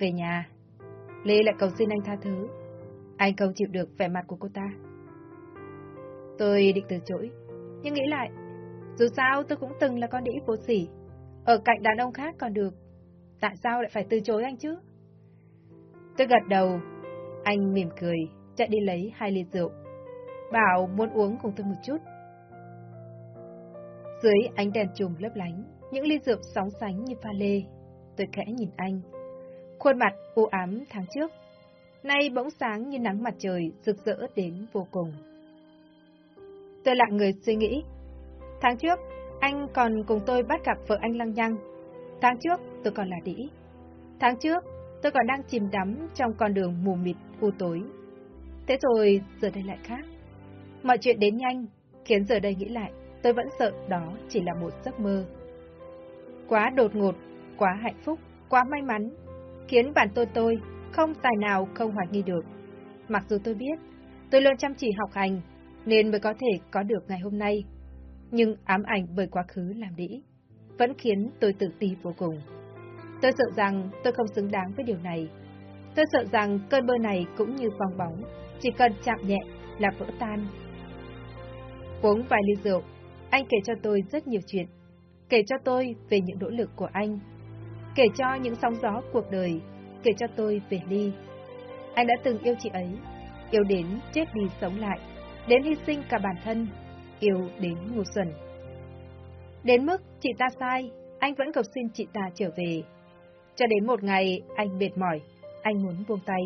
Về nhà, Lê lại cầu xin anh tha thứ. Anh không chịu được vẻ mặt của cô ta. Tôi định từ chối, nhưng nghĩ lại, dù sao tôi cũng từng là con đĩ vô sỉ. Ở cạnh đàn ông khác còn được, tại sao lại phải từ chối anh chứ? Tôi gật đầu, anh mỉm cười, chạy đi lấy hai ly rượu. Bảo muốn uống cùng tôi một chút. Dưới ánh đèn chùm lấp lánh, những ly rượu sóng sánh như pha lê. Tôi khẽ nhìn anh. Khuôn mặt u ám tháng trước, nay bỗng sáng như nắng mặt trời rực rỡ đến vô cùng. Tôi lặng người suy nghĩ. Tháng trước, anh còn cùng tôi bắt gặp vợ anh lăng nhăng. Tháng trước, tôi còn là đĩ. Tháng trước, tôi còn đang chìm đắm trong con đường mù mịt, u tối. Thế rồi, giờ đây lại khác. Mọi chuyện đến nhanh, khiến giờ đây nghĩ lại, tôi vẫn sợ đó chỉ là một giấc mơ. Quá đột ngột, quá hạnh phúc, quá may mắn, khiến bản tôi tôi không tài nào không hoài nghi được. Mặc dù tôi biết, tôi luôn chăm chỉ học hành, nên mới có thể có được ngày hôm nay. Nhưng ám ảnh bởi quá khứ làm đĩ, vẫn khiến tôi tự ti vô cùng. Tôi sợ rằng tôi không xứng đáng với điều này. Tôi sợ rằng cơn bơ này cũng như bong bóng, chỉ cần chạm nhẹ là vỡ tan. Uống vài ly rượu, anh kể cho tôi rất nhiều chuyện. Kể cho tôi về những nỗ lực của anh. Kể cho những sóng gió cuộc đời. Kể cho tôi về Ly. Anh đã từng yêu chị ấy. Yêu đến chết đi sống lại. Đến hy sinh cả bản thân. Yêu đến ngu xuẩn. Đến mức chị ta sai, anh vẫn cầu xin chị ta trở về. Cho đến một ngày, anh mệt mỏi, anh muốn buông tay.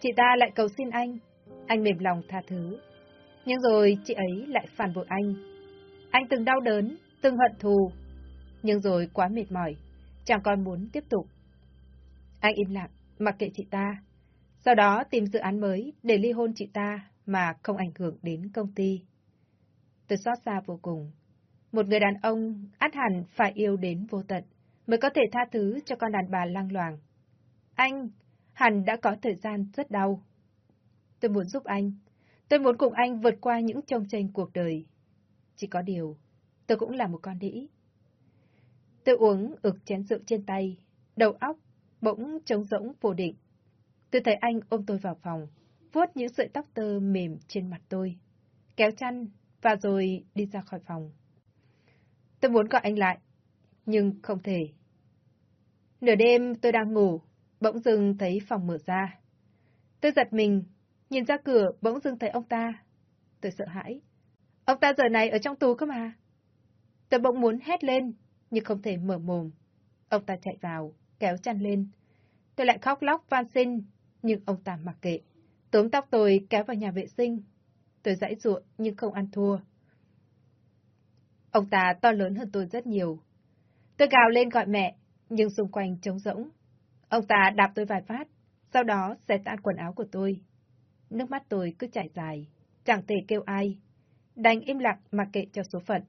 Chị ta lại cầu xin anh, anh mềm lòng tha thứ. Nhưng rồi chị ấy lại phản bội anh. Anh từng đau đớn, từng hận thù, nhưng rồi quá mệt mỏi, chẳng còn muốn tiếp tục. Anh im lặng, mặc kệ chị ta. Sau đó tìm dự án mới để ly hôn chị ta mà không ảnh hưởng đến công ty. Tôi xót xa vô cùng. Một người đàn ông át hẳn phải yêu đến vô tận mới có thể tha thứ cho con đàn bà lang loàng. Anh hẳn đã có thời gian rất đau. Tôi muốn giúp anh. Tôi muốn cùng anh vượt qua những trông tranh cuộc đời. Chỉ có điều, tôi cũng là một con đĩ. Tôi uống ực chén rượu trên tay, đầu óc bỗng trống rỗng vô định. Tôi thấy anh ôm tôi vào phòng, vuốt những sợi tóc tơ mềm trên mặt tôi, kéo chăn và rồi đi ra khỏi phòng. Tôi muốn gọi anh lại, nhưng không thể. Nửa đêm tôi đang ngủ, bỗng dưng thấy phòng mở ra. Tôi giật mình, nhìn ra cửa bỗng dưng thấy ông ta. Tôi sợ hãi. Ông ta giờ này ở trong tù cơ mà. Tôi bỗng muốn hét lên, nhưng không thể mở mồm. Ông ta chạy vào, kéo chăn lên. Tôi lại khóc lóc van xin, nhưng ông ta mặc kệ. Tóm tóc tôi kéo vào nhà vệ sinh. Tôi dãy ruộng nhưng không ăn thua. Ông ta to lớn hơn tôi rất nhiều. Tôi gào lên gọi mẹ, nhưng xung quanh trống rỗng. Ông ta đạp tôi vài phát, sau đó xé tan quần áo của tôi. Nước mắt tôi cứ chảy dài, chẳng thể kêu ai. Đành im lặng mặc kệ cho số phận.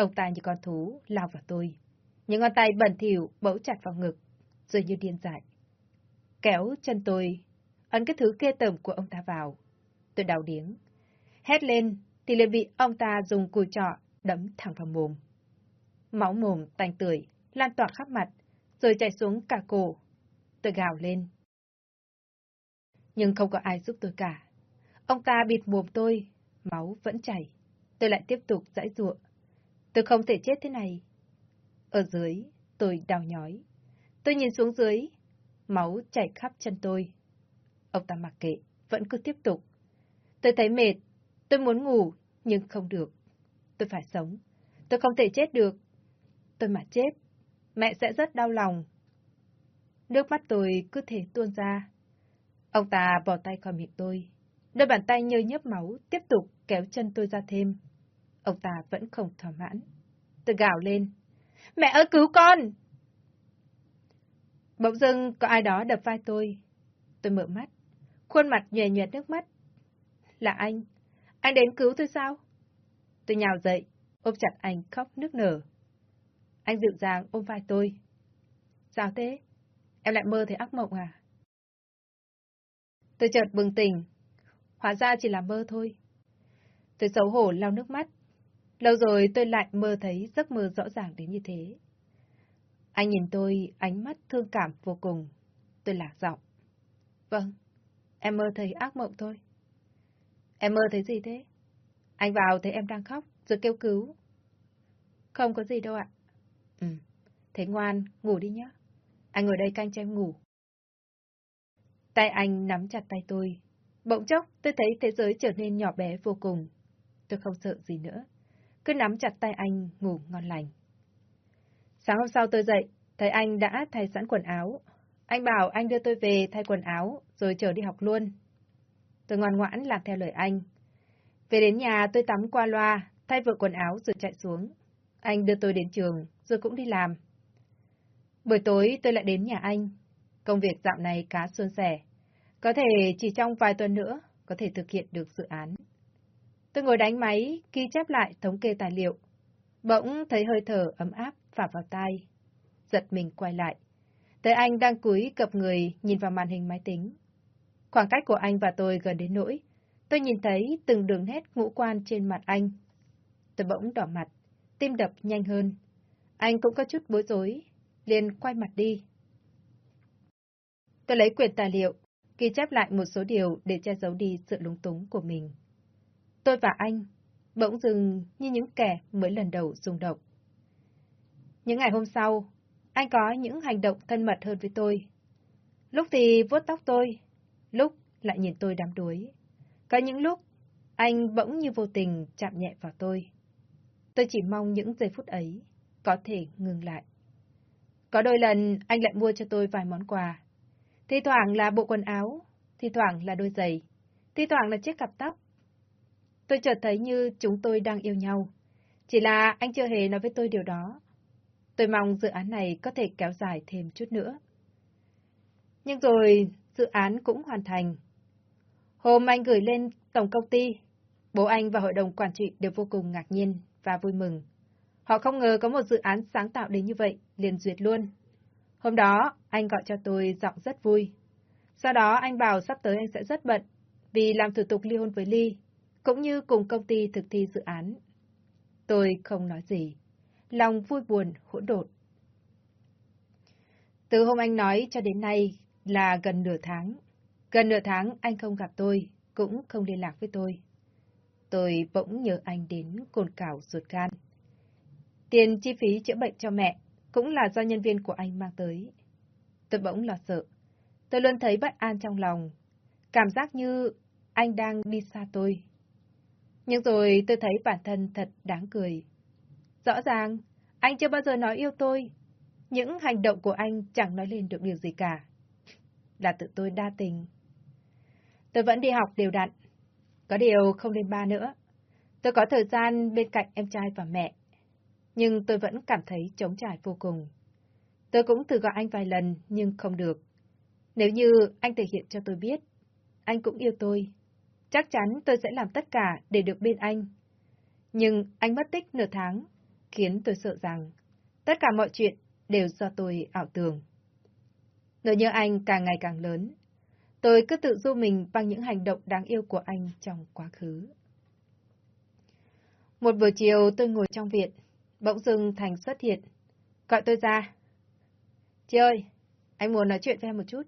Ông ta như con thú lao vào tôi. Những ngón tay bẩn thỉu bấu chặt vào ngực, rồi như điên dại. Kéo chân tôi, ấn cái thứ kê tởm của ông ta vào. Tôi đau điếng. Hét lên, thì liền bị ông ta dùng cùi trọ đấm thẳng vào mồm. Máu mồm tanh tưởi, lan tỏa khắp mặt, rồi chảy xuống cả cổ. Tôi gào lên. Nhưng không có ai giúp tôi cả. Ông ta bịt mồm tôi, máu vẫn chảy. Tôi lại tiếp tục dãi ruộng. Tôi không thể chết thế này. Ở dưới, tôi đau nhói. Tôi nhìn xuống dưới, máu chảy khắp chân tôi. Ông ta mặc kệ, vẫn cứ tiếp tục. Tôi thấy mệt, tôi muốn ngủ, nhưng không được. Tôi phải sống. Tôi không thể chết được. Tôi mà chết, mẹ sẽ rất đau lòng. Nước mắt tôi cứ thể tuôn ra. Ông ta bỏ tay khỏi miệng tôi. Đôi bàn tay nhơ nhớp máu tiếp tục kéo chân tôi ra thêm. Ông ta vẫn không thỏa mãn. Tôi gào lên. Mẹ ơi cứu con! Bỗng dưng có ai đó đập vai tôi. Tôi mở mắt. Khuôn mặt nhòe nhòe nước mắt. Là anh. Anh đến cứu tôi sao? Tôi nhào dậy, ôm chặt anh khóc nức nở. Anh dịu dàng ôm vai tôi. Sao thế? Em lại mơ thấy ác mộng à? Tôi chợt bừng tỉnh. Hóa ra chỉ là mơ thôi. Tôi xấu hổ lau nước mắt. Lâu rồi tôi lại mơ thấy giấc mơ rõ ràng đến như thế. Anh nhìn tôi, ánh mắt thương cảm vô cùng. tôi lạc giọng. Vâng, em mơ thấy ác mộng thôi. Em mơ thấy gì thế? Anh vào thấy em đang khóc, rồi kêu cứu. Không có gì đâu ạ. Ừ, thế ngoan, ngủ đi nhé. Anh ngồi đây canh cho em ngủ. Tay anh nắm chặt tay tôi. Bỗng chốc, tôi thấy thế giới trở nên nhỏ bé vô cùng. Tôi không sợ gì nữa. Cứ nắm chặt tay anh, ngủ ngon lành. Sáng hôm sau tôi dậy, thấy anh đã thay sẵn quần áo. Anh bảo anh đưa tôi về thay quần áo, rồi chờ đi học luôn. Tôi ngoan ngoãn làm theo lời anh. Về đến nhà tôi tắm qua loa, thay vợ quần áo rồi chạy xuống. Anh đưa tôi đến trường, rồi cũng đi làm. Buổi tối tôi lại đến nhà anh. Công việc dạo này khá suôn sẻ. Có thể chỉ trong vài tuần nữa có thể thực hiện được dự án. Tôi ngồi đánh máy, ghi chép lại thống kê tài liệu. Bỗng thấy hơi thở ấm áp phả vào tai. Giật mình quay lại. Thấy anh đang cúi cập người nhìn vào màn hình máy tính. Khoảng cách của anh và tôi gần đến nỗi. Tôi nhìn thấy từng đường nét ngũ quan trên mặt anh. Tôi bỗng đỏ mặt, tim đập nhanh hơn. Anh cũng có chút bối rối, liền quay mặt đi. Tôi lấy quyển tài liệu, ghi chép lại một số điều để che giấu đi sự lúng túng của mình. Tôi và anh bỗng dừng như những kẻ mới lần đầu rung động. Những ngày hôm sau, anh có những hành động thân mật hơn với tôi. Lúc thì vuốt tóc tôi, lúc lại nhìn tôi đám đuối. Có những lúc, anh bỗng như vô tình chạm nhẹ vào tôi. Tôi chỉ mong những giây phút ấy có thể ngừng lại. Có đôi lần anh lại mua cho tôi vài món quà. Thi thoảng là bộ quần áo, thi thoảng là đôi giày, thi thoảng là chiếc cặp tóc. Tôi chợt thấy như chúng tôi đang yêu nhau. Chỉ là anh chưa hề nói với tôi điều đó. Tôi mong dự án này có thể kéo dài thêm chút nữa. Nhưng rồi, dự án cũng hoàn thành. Hôm anh gửi lên tổng công ty, bố anh và hội đồng quản trị đều vô cùng ngạc nhiên và vui mừng. Họ không ngờ có một dự án sáng tạo đến như vậy, liền duyệt luôn. Hôm đó, anh gọi cho tôi giọng rất vui. Sau đó anh bảo sắp tới anh sẽ rất bận, vì làm thủ tục ly hôn với Ly, cũng như cùng công ty thực thi dự án. Tôi không nói gì, lòng vui buồn hỗn độn. Từ hôm anh nói cho đến nay là gần nửa tháng. Gần nửa tháng anh không gặp tôi, cũng không liên lạc với tôi. Tôi bỗng nhớ anh đến cồn cào ruột gan. Tiền chi phí chữa bệnh cho mẹ cũng là do nhân viên của anh mang tới. Tôi bỗng lo sợ. Tôi luôn thấy bất an trong lòng. Cảm giác như anh đang đi xa tôi. Nhưng rồi tôi thấy bản thân thật đáng cười. Rõ ràng, anh chưa bao giờ nói yêu tôi. Những hành động của anh chẳng nói lên được điều gì cả. Là tự tôi đa tình. Tôi vẫn đi học đều đặn. Có điều không lên ba nữa. Tôi có thời gian bên cạnh em trai và mẹ. Nhưng tôi vẫn cảm thấy trống trải vô cùng. Tôi cũng thử gọi anh vài lần, nhưng không được. Nếu như anh thể hiện cho tôi biết, anh cũng yêu tôi. Chắc chắn tôi sẽ làm tất cả để được bên anh. Nhưng anh mất tích nửa tháng, khiến tôi sợ rằng tất cả mọi chuyện đều do tôi ảo tưởng. Nỗi nhớ anh càng ngày càng lớn. Tôi cứ tự du mình bằng những hành động đáng yêu của anh trong quá khứ. Một buổi chiều tôi ngồi trong viện, bỗng dưng Thành xuất hiện. Gọi tôi ra. Chị ơi, anh muốn nói chuyện với em một chút.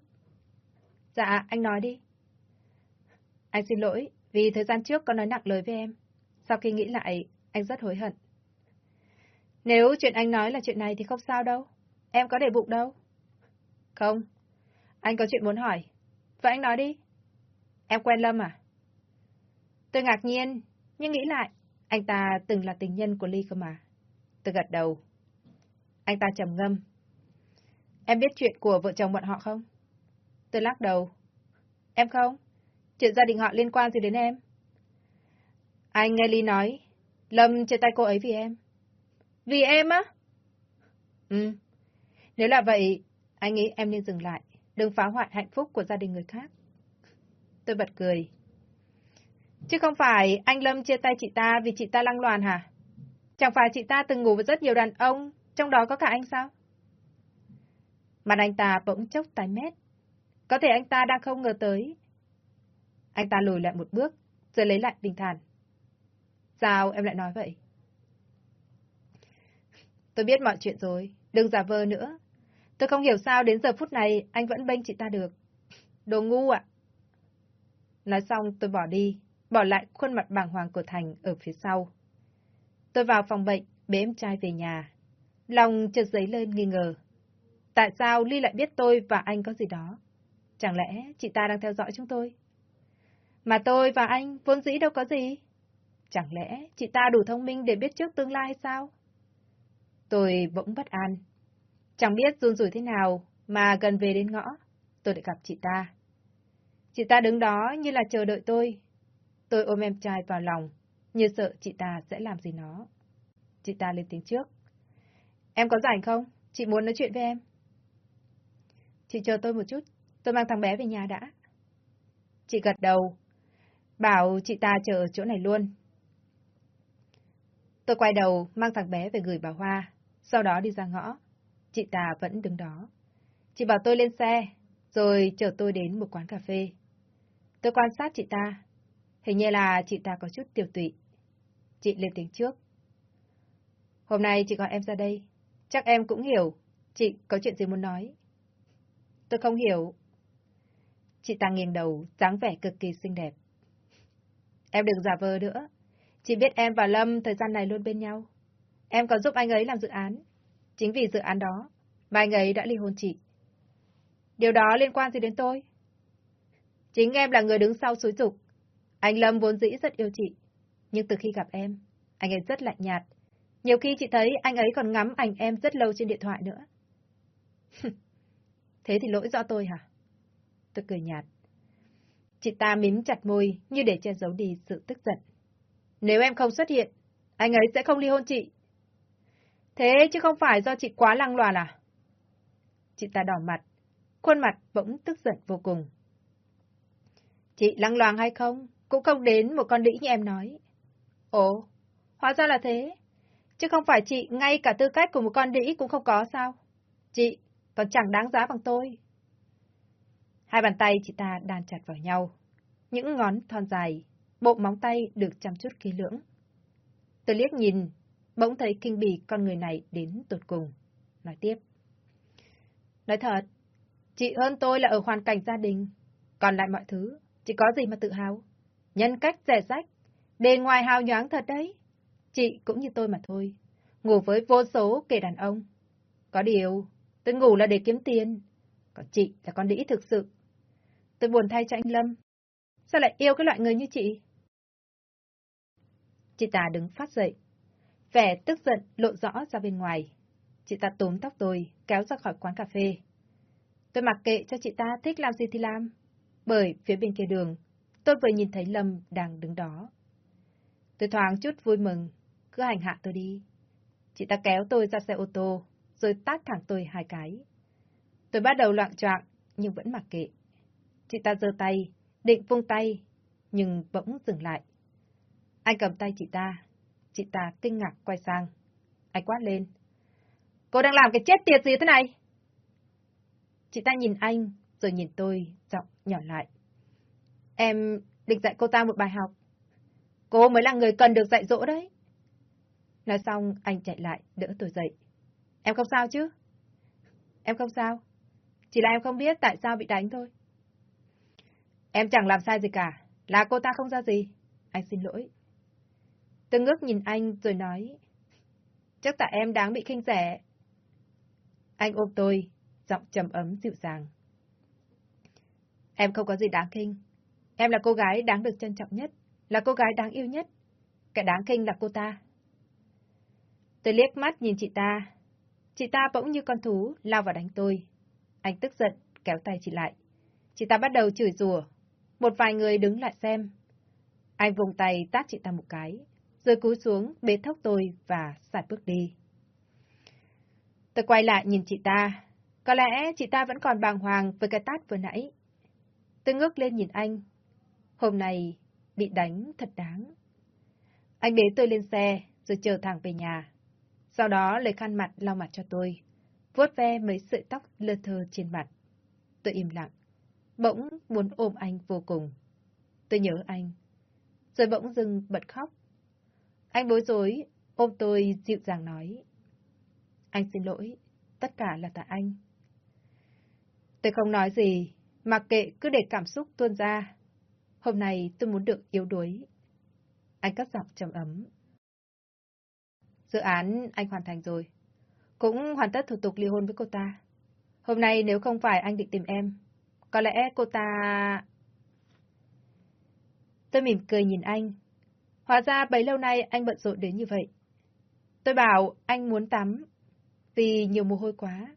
Dạ, anh nói đi. Anh xin lỗi, vì thời gian trước có nói nặng lời với em. Sau khi nghĩ lại, anh rất hối hận. Nếu chuyện anh nói là chuyện này thì không sao đâu. Em có để bụng đâu. Không. Anh có chuyện muốn hỏi. Vậy anh nói đi. Em quen Lâm à? Tôi ngạc nhiên, nhưng nghĩ lại, anh ta từng là tình nhân của Ly cơ mà. Tôi gật đầu. Anh ta trầm ngâm. Em biết chuyện của vợ chồng bọn họ không? Tôi lắc đầu. Em không? Chuyện gia đình họ liên quan gì đến em? Anh nghe Ly nói, Lâm chia tay cô ấy vì em. Vì em á? Ừ. Nếu là vậy, anh nghĩ em nên dừng lại, đừng phá hoại hạnh phúc của gia đình người khác. Tôi bật cười. Chứ không phải anh Lâm chia tay chị ta vì chị ta lăng loàn hả? Chẳng phải chị ta từng ngủ với rất nhiều đàn ông, trong đó có cả anh sao? Mặt anh ta bỗng chốc tái mét. Có thể anh ta đang không ngờ tới. Anh ta lùi lại một bước, rồi lấy lại bình thản. Sao em lại nói vậy? Tôi biết mọi chuyện rồi, đừng giả vờ nữa. Tôi không hiểu sao đến giờ phút này anh vẫn bênh chị ta được. Đồ ngu ạ. Nói xong tôi bỏ đi, bỏ lại khuôn mặt bàng hoàng của Thành ở phía sau. Tôi vào phòng bệnh, bế em trai về nhà. Lòng chợt dấy lên nghi ngờ. Tại sao Ly lại biết tôi và anh có gì đó? Chẳng lẽ chị ta đang theo dõi chúng tôi? Mà tôi và anh vốn dĩ đâu có gì. Chẳng lẽ chị ta đủ thông minh để biết trước tương lai hay sao? Tôi bỗng bất an. Chẳng biết run rủi thế nào mà gần về đến ngõ, tôi lại gặp chị ta. Chị ta đứng đó như là chờ đợi tôi. Tôi ôm em trai vào lòng, như sợ chị ta sẽ làm gì nó. Chị ta lên tiếng trước. Em có rảnh không? Chị muốn nói chuyện với em. Chị chờ tôi một chút, tôi mang thằng bé về nhà đã. Chị gật đầu, bảo chị ta chờ ở chỗ này luôn. Tôi quay đầu, mang thằng bé về gửi bà Hoa, sau đó đi ra ngõ. Chị ta vẫn đứng đó. Chị bảo tôi lên xe, rồi chở tôi đến một quán cà phê. Tôi quan sát chị ta. Hình như là chị ta có chút tiểu tụy. Chị lên tiếng trước. Hôm nay chị gọi em ra đây. Chắc em cũng hiểu. Chị có chuyện gì muốn nói? Tôi không hiểu. Chị ta nghiêng đầu, dáng vẻ cực kỳ xinh đẹp. Em đừng giả vờ nữa. Chị biết em và Lâm thời gian này luôn bên nhau. Em có giúp anh ấy làm dự án. Chính vì dự án đó mà anh ấy đã ly hôn chị. Điều đó liên quan gì đến tôi? Chính em là người đứng sau xúi dục. Anh Lâm vốn dĩ rất yêu chị. Nhưng từ khi gặp em, anh ấy rất lạnh nhạt. Nhiều khi chị thấy anh ấy còn ngắm ảnh em rất lâu trên điện thoại nữa. Thế thì lỗi do tôi hả? Tôi cười nhạt. Chị ta mím chặt môi như để che giấu đi sự tức giận. Nếu em không xuất hiện, anh ấy sẽ không ly hôn chị. Thế chứ không phải do chị quá lăng loàn à? Chị ta đỏ mặt, khuôn mặt bỗng tức giận vô cùng. Chị lăng loàn hay không, cũng không đến một con đĩ như em nói. Ồ, hóa ra là thế. Chứ không phải chị ngay cả tư cách của một con đĩ cũng không có sao? Chị còn chẳng đáng giá bằng tôi. Hai bàn tay chị ta đan chặt vào nhau. Những ngón thon dài, bộ móng tay được chăm chút kỹ lưỡng. Tôi liếc nhìn, bỗng thấy kinh bì con người này đến tột cùng. Nói tiếp. Nói thật, chị hơn tôi là ở hoàn cảnh gia đình. Còn lại mọi thứ, chị có gì mà tự hào? Nhân cách rẻ rách, bề ngoài hào nhoáng thật đấy. Chị cũng như tôi mà thôi, ngủ với vô số kẻ đàn ông. Có điều, tôi ngủ là để kiếm tiền, còn chị là con đĩ thực sự. Tôi buồn thay cho anh Lâm. Sao lại yêu cái loại người như chị? Chị ta đứng phát dậy. Vẻ tức giận lộ rõ ra bên ngoài. Chị ta túm tóc tôi, kéo ra khỏi quán cà phê. Tôi mặc kệ cho chị ta thích làm gì thì làm. Bởi phía bên kia đường, tôi vừa nhìn thấy Lâm đang đứng đó. Tôi thoáng chút vui mừng, cứ hành hạ tôi đi. Chị ta kéo tôi ra xe ô tô, rồi tát thẳng tôi hai cái. Tôi bắt đầu loạn choạng, nhưng vẫn mặc kệ. Chị ta giơ tay, định vung tay, nhưng bỗng dừng lại. Anh cầm tay chị ta. Chị ta kinh ngạc quay sang. Anh quát lên. Cô đang làm cái chết tiệt gì thế này? Chị ta nhìn anh, rồi nhìn tôi, giọng nhỏ lại. Em định dạy cô ta một bài học. Cô mới là người cần được dạy dỗ đấy. Nói xong, anh chạy lại, đỡ tôi dậy. Em không sao chứ? Em không sao. Chỉ là em không biết tại sao bị đánh thôi. Em chẳng làm sai gì cả. Là cô ta không ra gì. Anh xin lỗi. Tôi ngước nhìn anh rồi nói. Chắc tại em đáng bị khinh rẻ. Anh ôm tôi, giọng trầm ấm dịu dàng. Em không có gì đáng khinh. Em là cô gái đáng được trân trọng nhất, là cô gái đáng yêu nhất. Cái đáng khinh là cô ta. Tôi liếc mắt nhìn chị ta. Chị ta bỗng như con thú lao vào đánh tôi. Anh tức giận, kéo tay chị lại. Chị ta bắt đầu chửi rủa. Một vài người đứng lại xem. Anh vùng tay tát chị ta một cái, rồi cúi xuống bế thốc tôi và xài bước đi. Tôi quay lại nhìn chị ta. Có lẽ chị ta vẫn còn bàng hoàng với cái tát vừa nãy. Tôi ngước lên nhìn anh. Hôm nay bị đánh thật đáng. Anh bế tôi lên xe rồi chờ thẳng về nhà. Sau đó lấy khăn mặt lau mặt cho tôi, vuốt ve mấy sợi tóc lơ thơ trên mặt. Tôi im lặng, bỗng muốn ôm anh vô cùng. Tôi nhớ anh, rồi bỗng dưng bật khóc. Anh bối rối, ôm tôi dịu dàng nói. Anh xin lỗi, tất cả là tại anh. Tôi không nói gì, mặc kệ cứ để cảm xúc tuôn ra. Hôm nay tôi muốn được yếu đuối. Anh cất giọng trầm ấm. Dự án anh hoàn thành rồi. Cũng hoàn tất thủ tục ly hôn với cô ta. Hôm nay nếu không phải anh định tìm em, có lẽ cô ta... Tôi mỉm cười nhìn anh. Hóa ra bấy lâu nay anh bận rộn đến như vậy. Tôi bảo anh muốn tắm, vì nhiều mồ hôi quá.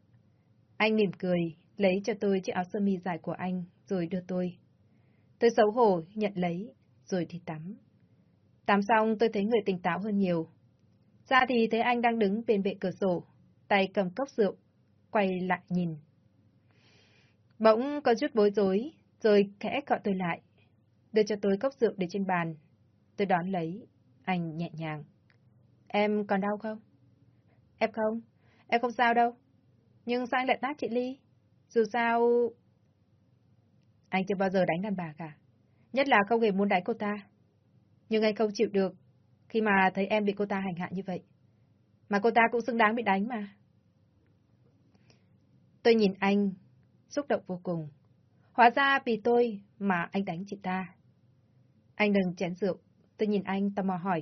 Anh mỉm cười, lấy cho tôi chiếc áo sơ mi dài của anh, rồi đưa tôi. Tôi xấu hổ, nhận lấy, rồi thì tắm. Tắm xong tôi thấy người tỉnh táo hơn nhiều. Ra thì thấy anh đang đứng bên bệ cửa sổ, tay cầm cốc rượu, quay lại nhìn. Bỗng có chút bối rối, rồi khẽ gọi tôi lại. Đưa cho tôi cốc rượu để trên bàn. Tôi đón lấy, anh nhẹ nhàng. Em còn đau không? Em không, em không sao đâu. Nhưng sao anh lại tát chị Ly? Dù sao... Anh chưa bao giờ đánh đàn bà cả. Nhất là không hề muốn đánh cô ta. Nhưng anh không chịu được khi mà thấy em bị cô ta hành hạ như vậy. Mà cô ta cũng xứng đáng bị đánh mà. Tôi nhìn anh, xúc động vô cùng. Hóa ra vì tôi mà anh đánh chị ta. Anh đừng chén rượu, tôi nhìn anh tò mò hỏi.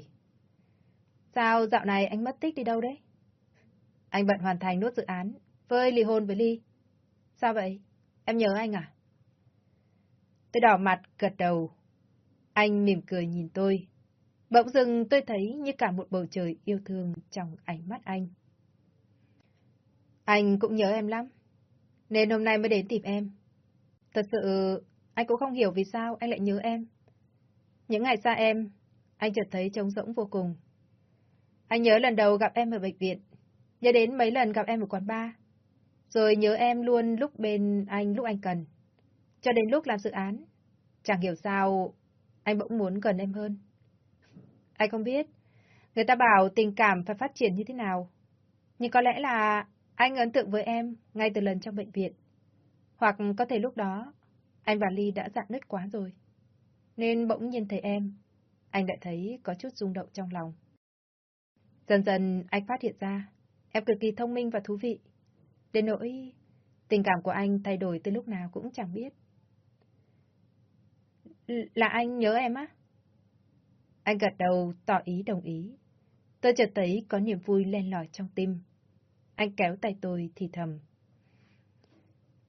Sao dạo này anh mất tích đi đâu đấy? Anh bận hoàn thành nốt dự án, với ly hôn với Ly. Sao vậy? Em nhớ anh à? Tôi đỏ mặt, gật đầu. Anh mỉm cười nhìn tôi. Bỗng dưng tôi thấy như cả một bầu trời yêu thương trong ánh mắt anh. Anh cũng nhớ em lắm, nên hôm nay mới đến tìm em. Thật sự, anh cũng không hiểu vì sao anh lại nhớ em. Những ngày xa em, anh chợt thấy trống rỗng vô cùng. Anh nhớ lần đầu gặp em ở bệnh viện, nhớ đến mấy lần gặp em ở quán bar, rồi nhớ em luôn lúc bên anh lúc anh cần. Cho đến lúc làm dự án, chẳng hiểu sao anh bỗng muốn gần em hơn. Anh không biết, người ta bảo tình cảm phải phát triển như thế nào. Nhưng có lẽ là anh ấn tượng với em ngay từ lần trong bệnh viện. Hoặc có thể lúc đó, anh và Ly đã dạn nứt quá rồi. Nên bỗng nhìn thấy em, anh đã thấy có chút rung động trong lòng. Dần dần anh phát hiện ra, em cực kỳ thông minh và thú vị. Đến nỗi, tình cảm của anh thay đổi từ lúc nào cũng chẳng biết. Là anh nhớ em á? Anh gật đầu tỏ ý đồng ý. Tôi chợt thấy có niềm vui len lỏi trong tim. Anh kéo tay tôi thì thầm.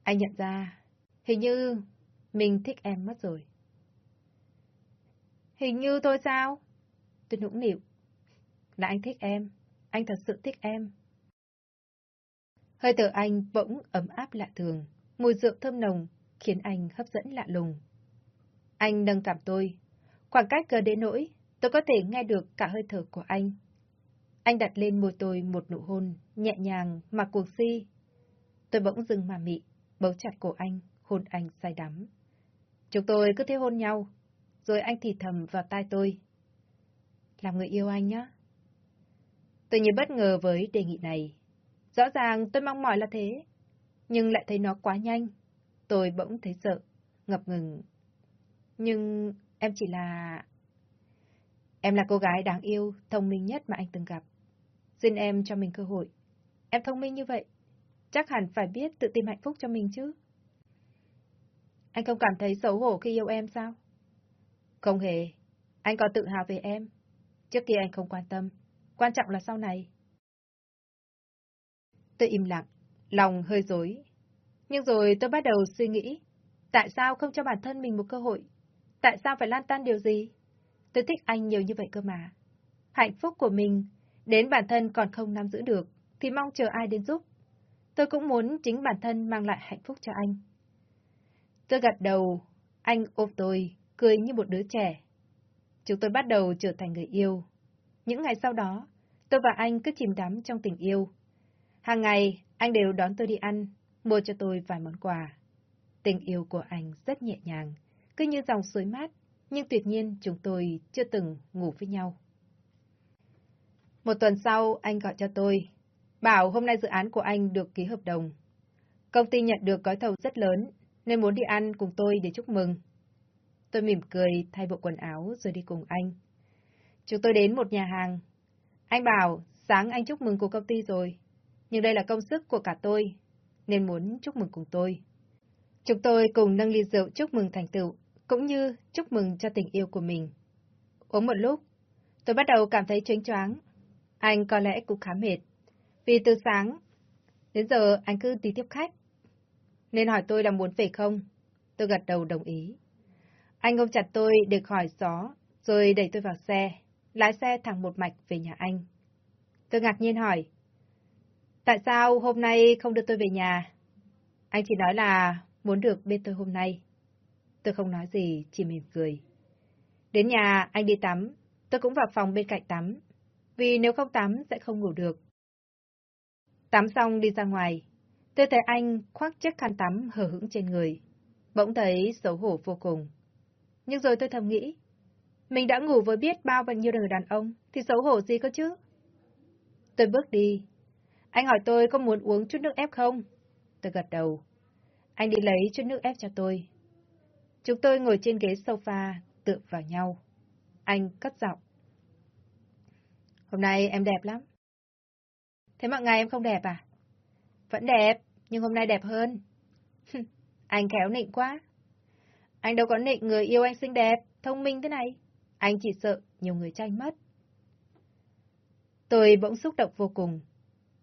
Anh nhận ra, hình như mình thích em mất rồi. Hình như tôi sao? Tôi nũng nịu. Là anh thích em, anh thật sự thích em. Hơi thở anh bỗng ấm áp lạ thường, mùi rượu thơm nồng khiến anh hấp dẫn lạ lùng. Anh nâng cảm tôi, khoảng cách gần đến nỗi tôi có thể nghe được cả hơi thở của anh. Anh đặt lên môi tôi một nụ hôn, nhẹ nhàng mà cuồng si. Tôi bỗng dừng mà mị, bấu chặt cổ anh, hôn anh say đắm. Chúng tôi cứ thế hôn nhau, rồi anh thì thầm vào tai tôi. Làm người yêu anh nhá. Tôi như bất ngờ với đề nghị này. Rõ ràng tôi mong mỏi là thế, nhưng lại thấy nó quá nhanh. Tôi bỗng thấy sợ, ngập ngừng. Nhưng em chỉ là... Em là cô gái đáng yêu, thông minh nhất mà anh từng gặp. Xin em cho mình cơ hội. Em thông minh như vậy, chắc hẳn phải biết tự tìm hạnh phúc cho mình chứ. Anh không cảm thấy xấu hổ khi yêu em sao? Không hề, anh còn tự hào về em. Trước kia anh không quan tâm, quan trọng là sau này. Tôi im lặng, lòng hơi dối. Nhưng rồi tôi bắt đầu suy nghĩ, tại sao không cho bản thân mình một cơ hội? Tại sao phải lan tan điều gì? Tôi thích anh nhiều như vậy cơ mà. Hạnh phúc của mình, đến bản thân còn không nắm giữ được, thì mong chờ ai đến giúp. Tôi cũng muốn chính bản thân mang lại hạnh phúc cho anh. Tôi gật đầu, anh ôm tôi, cười như một đứa trẻ. Chúng tôi bắt đầu trở thành người yêu. Những ngày sau đó, tôi và anh cứ chìm đắm trong tình yêu. Hàng ngày, anh đều đón tôi đi ăn, mua cho tôi vài món quà. Tình yêu của anh rất nhẹ nhàng, cứ như dòng suối mát, nhưng tuyệt nhiên chúng tôi chưa từng ngủ với nhau. Một tuần sau, anh gọi cho tôi, bảo hôm nay dự án của anh được ký hợp đồng. Công ty nhận được gói thầu rất lớn, nên muốn đi ăn cùng tôi để chúc mừng. Tôi mỉm cười, thay bộ quần áo rồi đi cùng anh. Chúng tôi đến một nhà hàng. Anh bảo, sáng anh chúc mừng của công ty rồi, nhưng đây là công sức của cả tôi, nên muốn chúc mừng cùng tôi. Chúng tôi cùng nâng ly rượu chúc mừng thành tựu, cũng như chúc mừng cho tình yêu của mình. Uống một lúc, tôi bắt đầu cảm thấy chênh choáng. Anh có lẽ cũng khá mệt, vì từ sáng đến giờ anh cứ đi tiếp khách. Nên hỏi tôi là muốn về không? Tôi gật đầu đồng ý. Anh ôm chặt tôi để khỏi gió, rồi đẩy tôi vào xe, lái xe thẳng một mạch về nhà anh. Tôi ngạc nhiên hỏi, tại sao hôm nay không đưa tôi về nhà? Anh chỉ nói là muốn được bên tôi hôm nay. Tôi không nói gì, chỉ mỉm cười. Đến nhà, anh đi tắm, tôi cũng vào phòng bên cạnh tắm, vì nếu không tắm sẽ không ngủ được. Tắm xong đi ra ngoài, tôi thấy anh khoác chiếc khăn tắm hở hững trên người, bỗng thấy xấu hổ vô cùng. Nhưng rồi tôi thầm nghĩ, mình đã ngủ với biết bao và nhiêu người đàn ông, thì xấu hổ gì cơ chứ? Tôi bước đi. Anh hỏi tôi có muốn uống chút nước ép không? Tôi gật đầu. Anh đi lấy chút nước ép cho tôi. Chúng tôi ngồi trên ghế sofa, tựa vào nhau. Anh cất giọng. Hôm nay em đẹp lắm. Thế mọi ngày em không đẹp à? Vẫn đẹp, nhưng hôm nay đẹp hơn. anh khéo nịnh quá. Anh đâu có nịnh người yêu anh xinh đẹp, thông minh thế này. Anh chỉ sợ nhiều người tranh mất. Tôi bỗng xúc động vô cùng.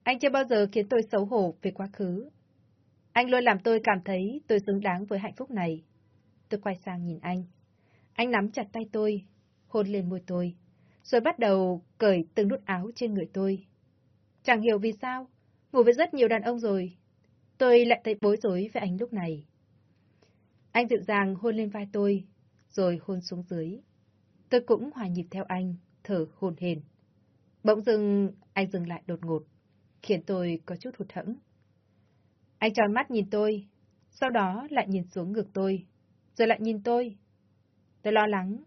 Anh chưa bao giờ khiến tôi xấu hổ về quá khứ. Anh luôn làm tôi cảm thấy tôi xứng đáng với hạnh phúc này. Tôi quay sang nhìn anh. Anh nắm chặt tay tôi, hôn lên môi tôi, rồi bắt đầu cởi từng nút áo trên người tôi. Chẳng hiểu vì sao, ngủ với rất nhiều đàn ông rồi. Tôi lại thấy bối rối với anh lúc này. Anh dịu dàng hôn lên vai tôi, rồi hôn xuống dưới. Tôi cũng hòa nhịp theo anh, thở hồn hền. Bỗng dưng, anh dừng lại đột ngột, khiến tôi có chút hụt hẫng. Anh tròn mắt nhìn tôi, sau đó lại nhìn xuống ngực tôi, rồi lại nhìn tôi. Tôi lo lắng,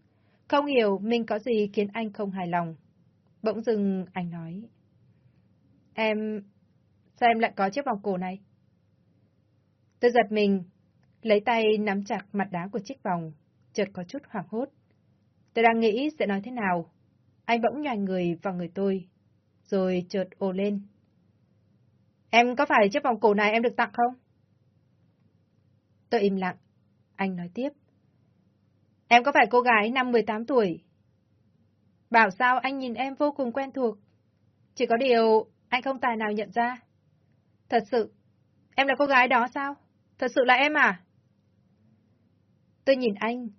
không hiểu mình có gì khiến anh không hài lòng. Bỗng dưng anh nói. Em... Sao em lại có chiếc vòng cổ này? Tôi giật mình, lấy tay nắm chặt mặt đá của chiếc vòng, chợt có chút hoảng hốt. Tôi đang nghĩ sẽ nói thế nào. Anh bỗng nhòi người vào người tôi, rồi chợt ồ lên. Em có phải chiếc vòng cổ này em được tặng không? Tôi im lặng. Anh nói tiếp. Em có phải cô gái năm 18 tuổi? Bảo sao anh nhìn em vô cùng quen thuộc. Chỉ có điều anh không tài nào nhận ra. Thật sự, em là cô gái đó sao? Thật sự là em à? Tôi nhìn anh,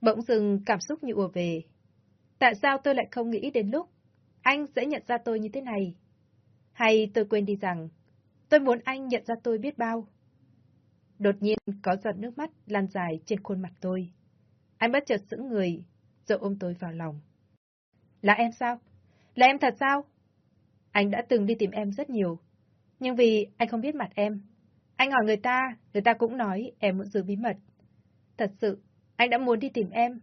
bỗng dừng cảm xúc như ùa về. Tại sao tôi lại không nghĩ đến lúc anh sẽ nhận ra tôi như thế này? Hay tôi quên đi rằng tôi muốn anh nhận ra tôi biết bao? Đột nhiên có giọt nước mắt lan dài trên khuôn mặt tôi. Anh bất chợt sững người, rồi ôm tôi vào lòng. Là em sao? Là em thật sao? Anh đã từng đi tìm em rất nhiều, nhưng vì anh không biết mặt em. Anh hỏi người ta, người ta cũng nói em muốn giữ bí mật. Thật sự, anh đã muốn đi tìm em,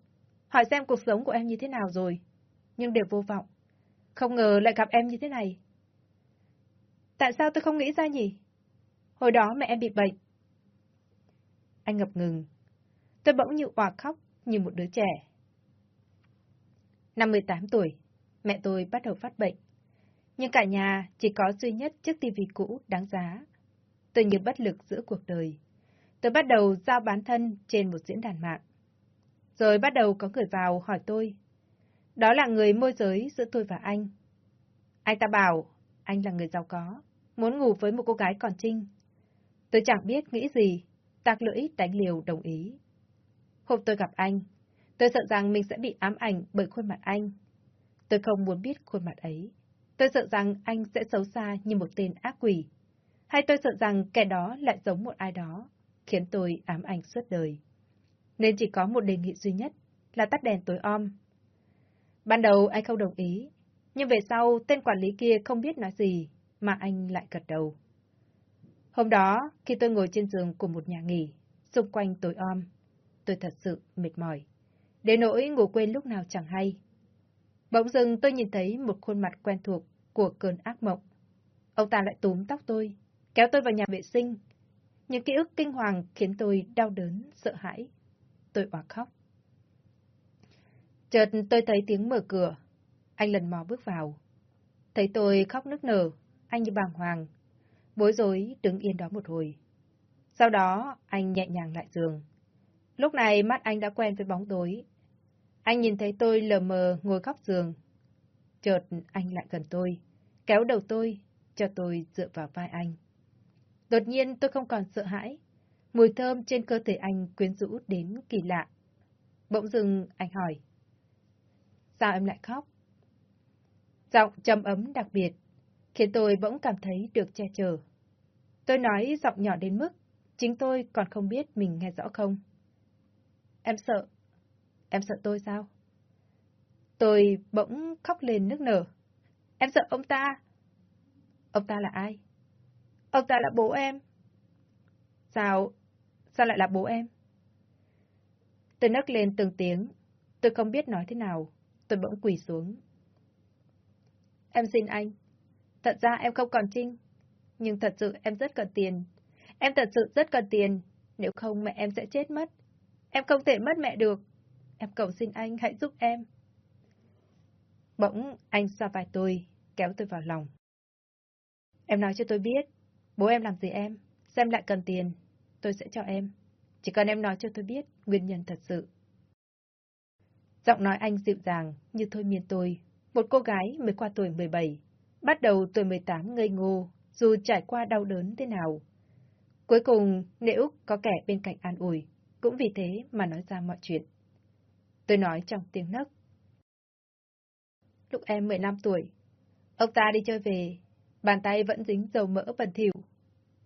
hỏi xem cuộc sống của em như thế nào rồi, nhưng đều vô vọng. Không ngờ lại gặp em như thế này. Tại sao tôi không nghĩ ra nhỉ? Hồi đó mẹ em bị bệnh. Anh ngập ngừng. Tôi bỗng như òa khóc như một đứa trẻ. Năm 18 tuổi, mẹ tôi bắt đầu phát bệnh. Nhưng cả nhà chỉ có duy nhất chiếc tivi cũ đáng giá. Tôi như bất lực giữa cuộc đời. Tôi bắt đầu giao bán thân trên một diễn đàn mạng. Rồi bắt đầu có người vào hỏi tôi. Đó là người môi giới giữa tôi và anh. Anh ta bảo anh là người giàu có, muốn ngủ với một cô gái còn trinh. Tôi chẳng biết nghĩ gì, tạc lưỡi đánh liều đồng ý. Hôm tôi gặp anh, tôi sợ rằng mình sẽ bị ám ảnh bởi khuôn mặt anh. Tôi không muốn biết khuôn mặt ấy. Tôi sợ rằng anh sẽ xấu xa như một tên ác quỷ. Hay tôi sợ rằng kẻ đó lại giống một ai đó, khiến tôi ám ảnh suốt đời. Nên chỉ có một đề nghị duy nhất là tắt đèn tối om. Ban đầu anh không đồng ý, nhưng về sau tên quản lý kia không biết nói gì, mà anh lại gật đầu. Hôm đó, khi tôi ngồi trên giường của một nhà nghỉ, xung quanh tối om, tôi thật sự mệt mỏi. Đến nỗi ngủ quên lúc nào chẳng hay. Bỗng dưng tôi nhìn thấy một khuôn mặt quen thuộc của cơn ác mộng. Ông ta lại túm tóc tôi, kéo tôi vào nhà vệ sinh. Những ký ức kinh hoàng khiến tôi đau đớn, sợ hãi. Tôi òa khóc. Chợt tôi thấy tiếng mở cửa. Anh lần mò bước vào. Thấy tôi khóc nức nở, anh như bàng hoàng. Bối rối đứng yên đó một hồi. Sau đó, anh nhẹ nhàng lại giường. Lúc này mắt anh đã quen với bóng tối. Anh nhìn thấy tôi lờ mờ ngồi góc giường. Chợt anh lại gần tôi, kéo đầu tôi, cho tôi dựa vào vai anh. Đột nhiên tôi không còn sợ hãi. Mùi thơm trên cơ thể anh quyến rũ đến kỳ lạ. Bỗng dưng anh hỏi. Sao em lại khóc? Giọng trầm ấm đặc biệt, khiến tôi bỗng cảm thấy được che chở. Tôi nói giọng nhỏ đến mức, chính tôi còn không biết mình nghe rõ không. Em sợ. Em sợ tôi sao? Tôi bỗng khóc lên nước nở. Em sợ ông ta. Ông ta là ai? Ông ta là bố em. Sao? Sao lại là bố em? Tôi nấc lên từng tiếng. Tôi không biết nói thế nào. Tôi bỗng quỳ xuống. Em xin anh. Thật ra em không còn trinh. Nhưng thật sự em rất cần tiền. Em thật sự rất cần tiền. Nếu không mẹ em sẽ chết mất. Em không thể mất mẹ được. Em cầu xin anh hãy giúp em. Bỗng anh xoa vai tôi, kéo tôi vào lòng. Em nói cho tôi biết, bố em làm gì em, xem lại cần tiền, tôi sẽ cho em. Chỉ cần em nói cho tôi biết nguyên nhân thật sự. Giọng nói anh dịu dàng như thôi miên tôi, một cô gái mới qua tuổi 17, bắt đầu tuổi 18 ngây ngô, dù trải qua đau đớn thế nào. Cuối cùng, nếu có kẻ bên cạnh an ủi, cũng vì thế mà nói ra mọi chuyện. Tôi nói trong tiếng nấc. Lúc em 15 tuổi, ông ta đi chơi về, bàn tay vẫn dính dầu mỡ bẩn thỉu.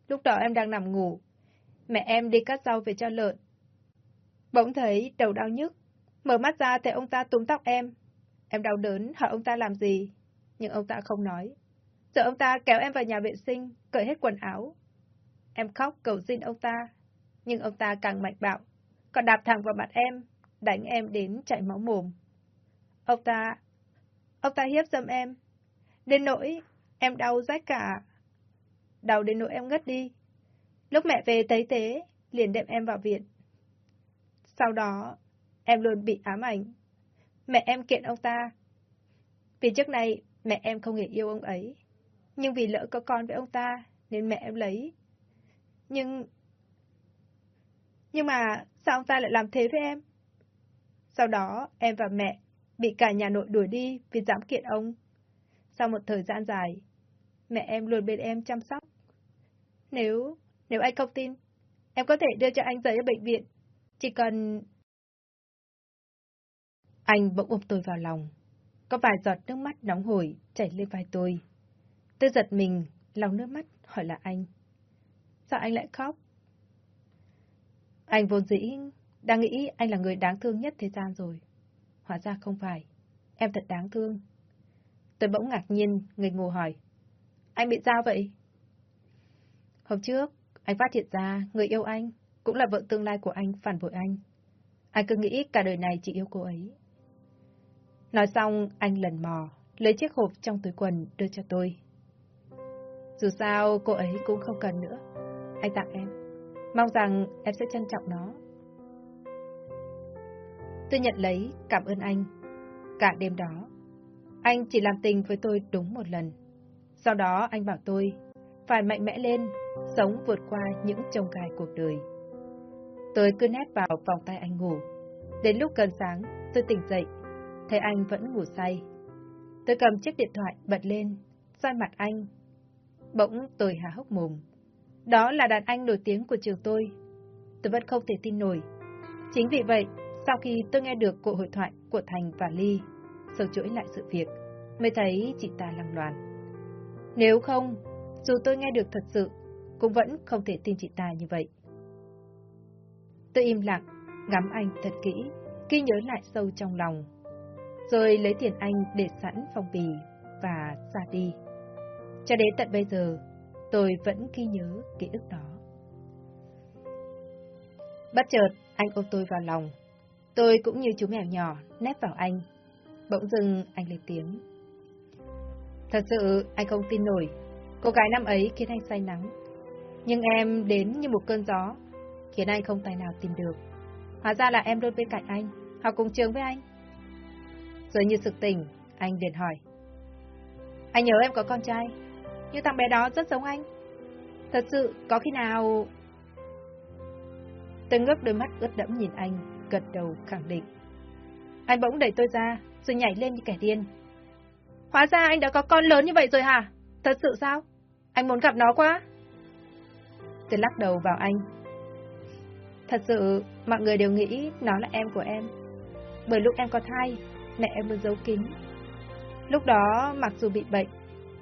Lúc đó em đang nằm ngủ, mẹ em đi cắt rau về cho lợn. Bỗng thấy đầu đau nhức, mở mắt ra thấy ông ta túm tóc em. Em đau đớn hỏi ông ta làm gì, nhưng ông ta không nói. Giờ ông ta kéo em vào nhà vệ sinh, cởi hết quần áo. Em khóc cầu xin ông ta, nhưng ông ta càng mạnh bạo, còn đạp thẳng vào mặt em, đánh em đến chảy máu mồm. Ông ta, ông ta hiếp dâm em, đến nỗi em đau rách cả. Đau đến nỗi em ngất đi. Lúc mẹ về thấy thế, liền đem em vào viện. Sau đó, em luôn bị ám ảnh. Mẹ em kiện ông ta. Vì trước này, mẹ em không hề yêu ông ấy. Nhưng vì lỡ có con với ông ta, nên mẹ em lấy. Nhưng... Nhưng mà, sao ông ta lại làm thế với em? Sau đó, em và mẹ bị cả nhà nội đuổi đi vì dám kiện ông. Sau một thời gian dài, mẹ em luôn bên em chăm sóc. Nếu, nếu anh không tin, em có thể đưa cho anh giấy ở bệnh viện. Chỉ cần... Anh bỗng ôm tôi vào lòng. Có vài giọt nước mắt nóng hổi chảy lên vai tôi. Tôi giật mình, lòng nước mắt, hỏi là anh. Sao anh lại khóc? Anh vốn dĩ đang nghĩ anh là người đáng thương nhất thế gian rồi. Hóa ra không phải. Em thật đáng thương. Tôi bỗng ngạc nhiên, người ngủ hỏi. Anh bị sao vậy? Hôm trước, anh phát hiện ra người yêu anh, cũng là vợ tương lai của anh phản bội anh. Anh cứ nghĩ cả đời này chỉ yêu cô ấy. Nói xong, anh lần mò, lấy chiếc hộp trong túi quần đưa cho tôi. Dù sao, cô ấy cũng không cần nữa. Anh tặng em. Mong rằng em sẽ trân trọng nó. Tôi nhận lấy, cảm ơn anh. Cả đêm đó, anh chỉ làm tình với tôi đúng một lần. Sau đó anh bảo tôi phải mạnh mẽ lên, sống vượt qua những trông gai cuộc đời. Tôi cứ nép vào vòng tay anh ngủ. Đến lúc gần sáng, tôi tỉnh dậy, thấy anh vẫn ngủ say. Tôi cầm chiếc điện thoại bật lên, soi mặt anh. Bỗng tôi há hốc mồm. Đó là đàn anh nổi tiếng của trường tôi. Tôi vẫn không thể tin nổi. Chính vì vậy, sau khi tôi nghe được cuộc hội thoại của Thành và Ly, sâu chuỗi lại sự việc, mới thấy chị ta lăng loạn. Nếu không, dù tôi nghe được thật sự, cũng vẫn không thể tin chị ta như vậy. Tôi im lặng, ngắm anh thật kỹ, ghi nhớ lại sâu trong lòng. Rồi lấy tiền anh để sẵn phong bì và ra đi. Cho đến tận bây giờ, tôi vẫn ghi nhớ ký ức đó. Bất chợt, anh ôm tôi vào lòng. Tôi cũng như chú mèo nhỏ, nép vào anh. Bỗng dưng anh lên tiếng. Thật sự, anh không tin nổi. Cô gái năm ấy khiến anh say nắng. Nhưng em đến như một cơn gió, khiến anh không tài nào tìm được. Hóa ra là em luôn bên cạnh anh, học cùng trường với anh. Rồi như sực tỉnh, anh liền hỏi. Anh nhớ em có con trai, nhưng thằng bé đó rất giống anh. Thật sự, có khi nào... Tôi ngước đôi mắt ướt đẫm nhìn anh, gật đầu khẳng định. Anh bỗng đẩy tôi ra, rồi nhảy lên như kẻ điên. Hóa ra anh đã có con lớn như vậy rồi hả? Thật sự sao? Anh muốn gặp nó quá. Tôi lắc đầu vào anh. Thật sự, mọi người đều nghĩ nó là em của em. Bởi lúc em có thai, mẹ em luôn giấu kín. Lúc đó, mặc dù bị bệnh,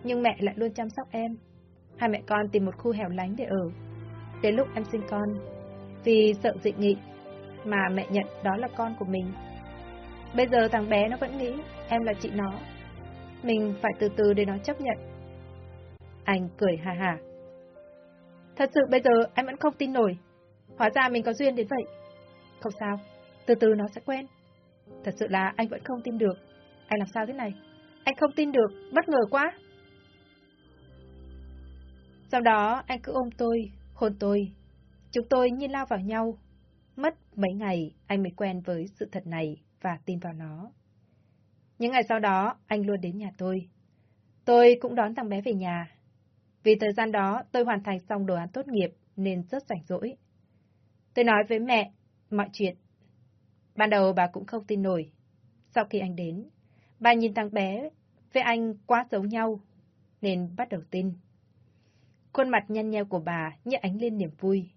nhưng mẹ lại luôn chăm sóc em. Hai mẹ con tìm một khu hẻo lánh để ở. Đến lúc em sinh con, vì sợ dị nghị, mà mẹ nhận đó là con của mình. Bây giờ thằng bé nó vẫn nghĩ em là chị nó. Mình phải từ từ để nó chấp nhận. Anh cười hà hà. Thật sự bây giờ anh vẫn không tin nổi. Hóa ra mình có duyên đến vậy. Không sao, từ từ nó sẽ quen. Thật sự là anh vẫn không tin được. Anh làm sao thế này? Anh không tin được, bất ngờ quá. Sau đó anh cứ ôm tôi, hôn tôi. Chúng tôi như lao vào nhau. Mất mấy ngày anh mới quen với sự thật này và tin vào nó. Những ngày sau đó anh luôn đến nhà tôi. Tôi cũng đón thằng bé về nhà. Vì thời gian đó tôi hoàn thành xong đồ án tốt nghiệp nên rất rảnh rỗi. Tôi nói với mẹ mọi chuyện. Ban đầu bà cũng không tin nổi. Sau khi anh đến, bà nhìn thằng bé với anh quá giống nhau, nên bắt đầu tin. Khuôn mặt nhăn nheo của bà như ánh lên niềm vui.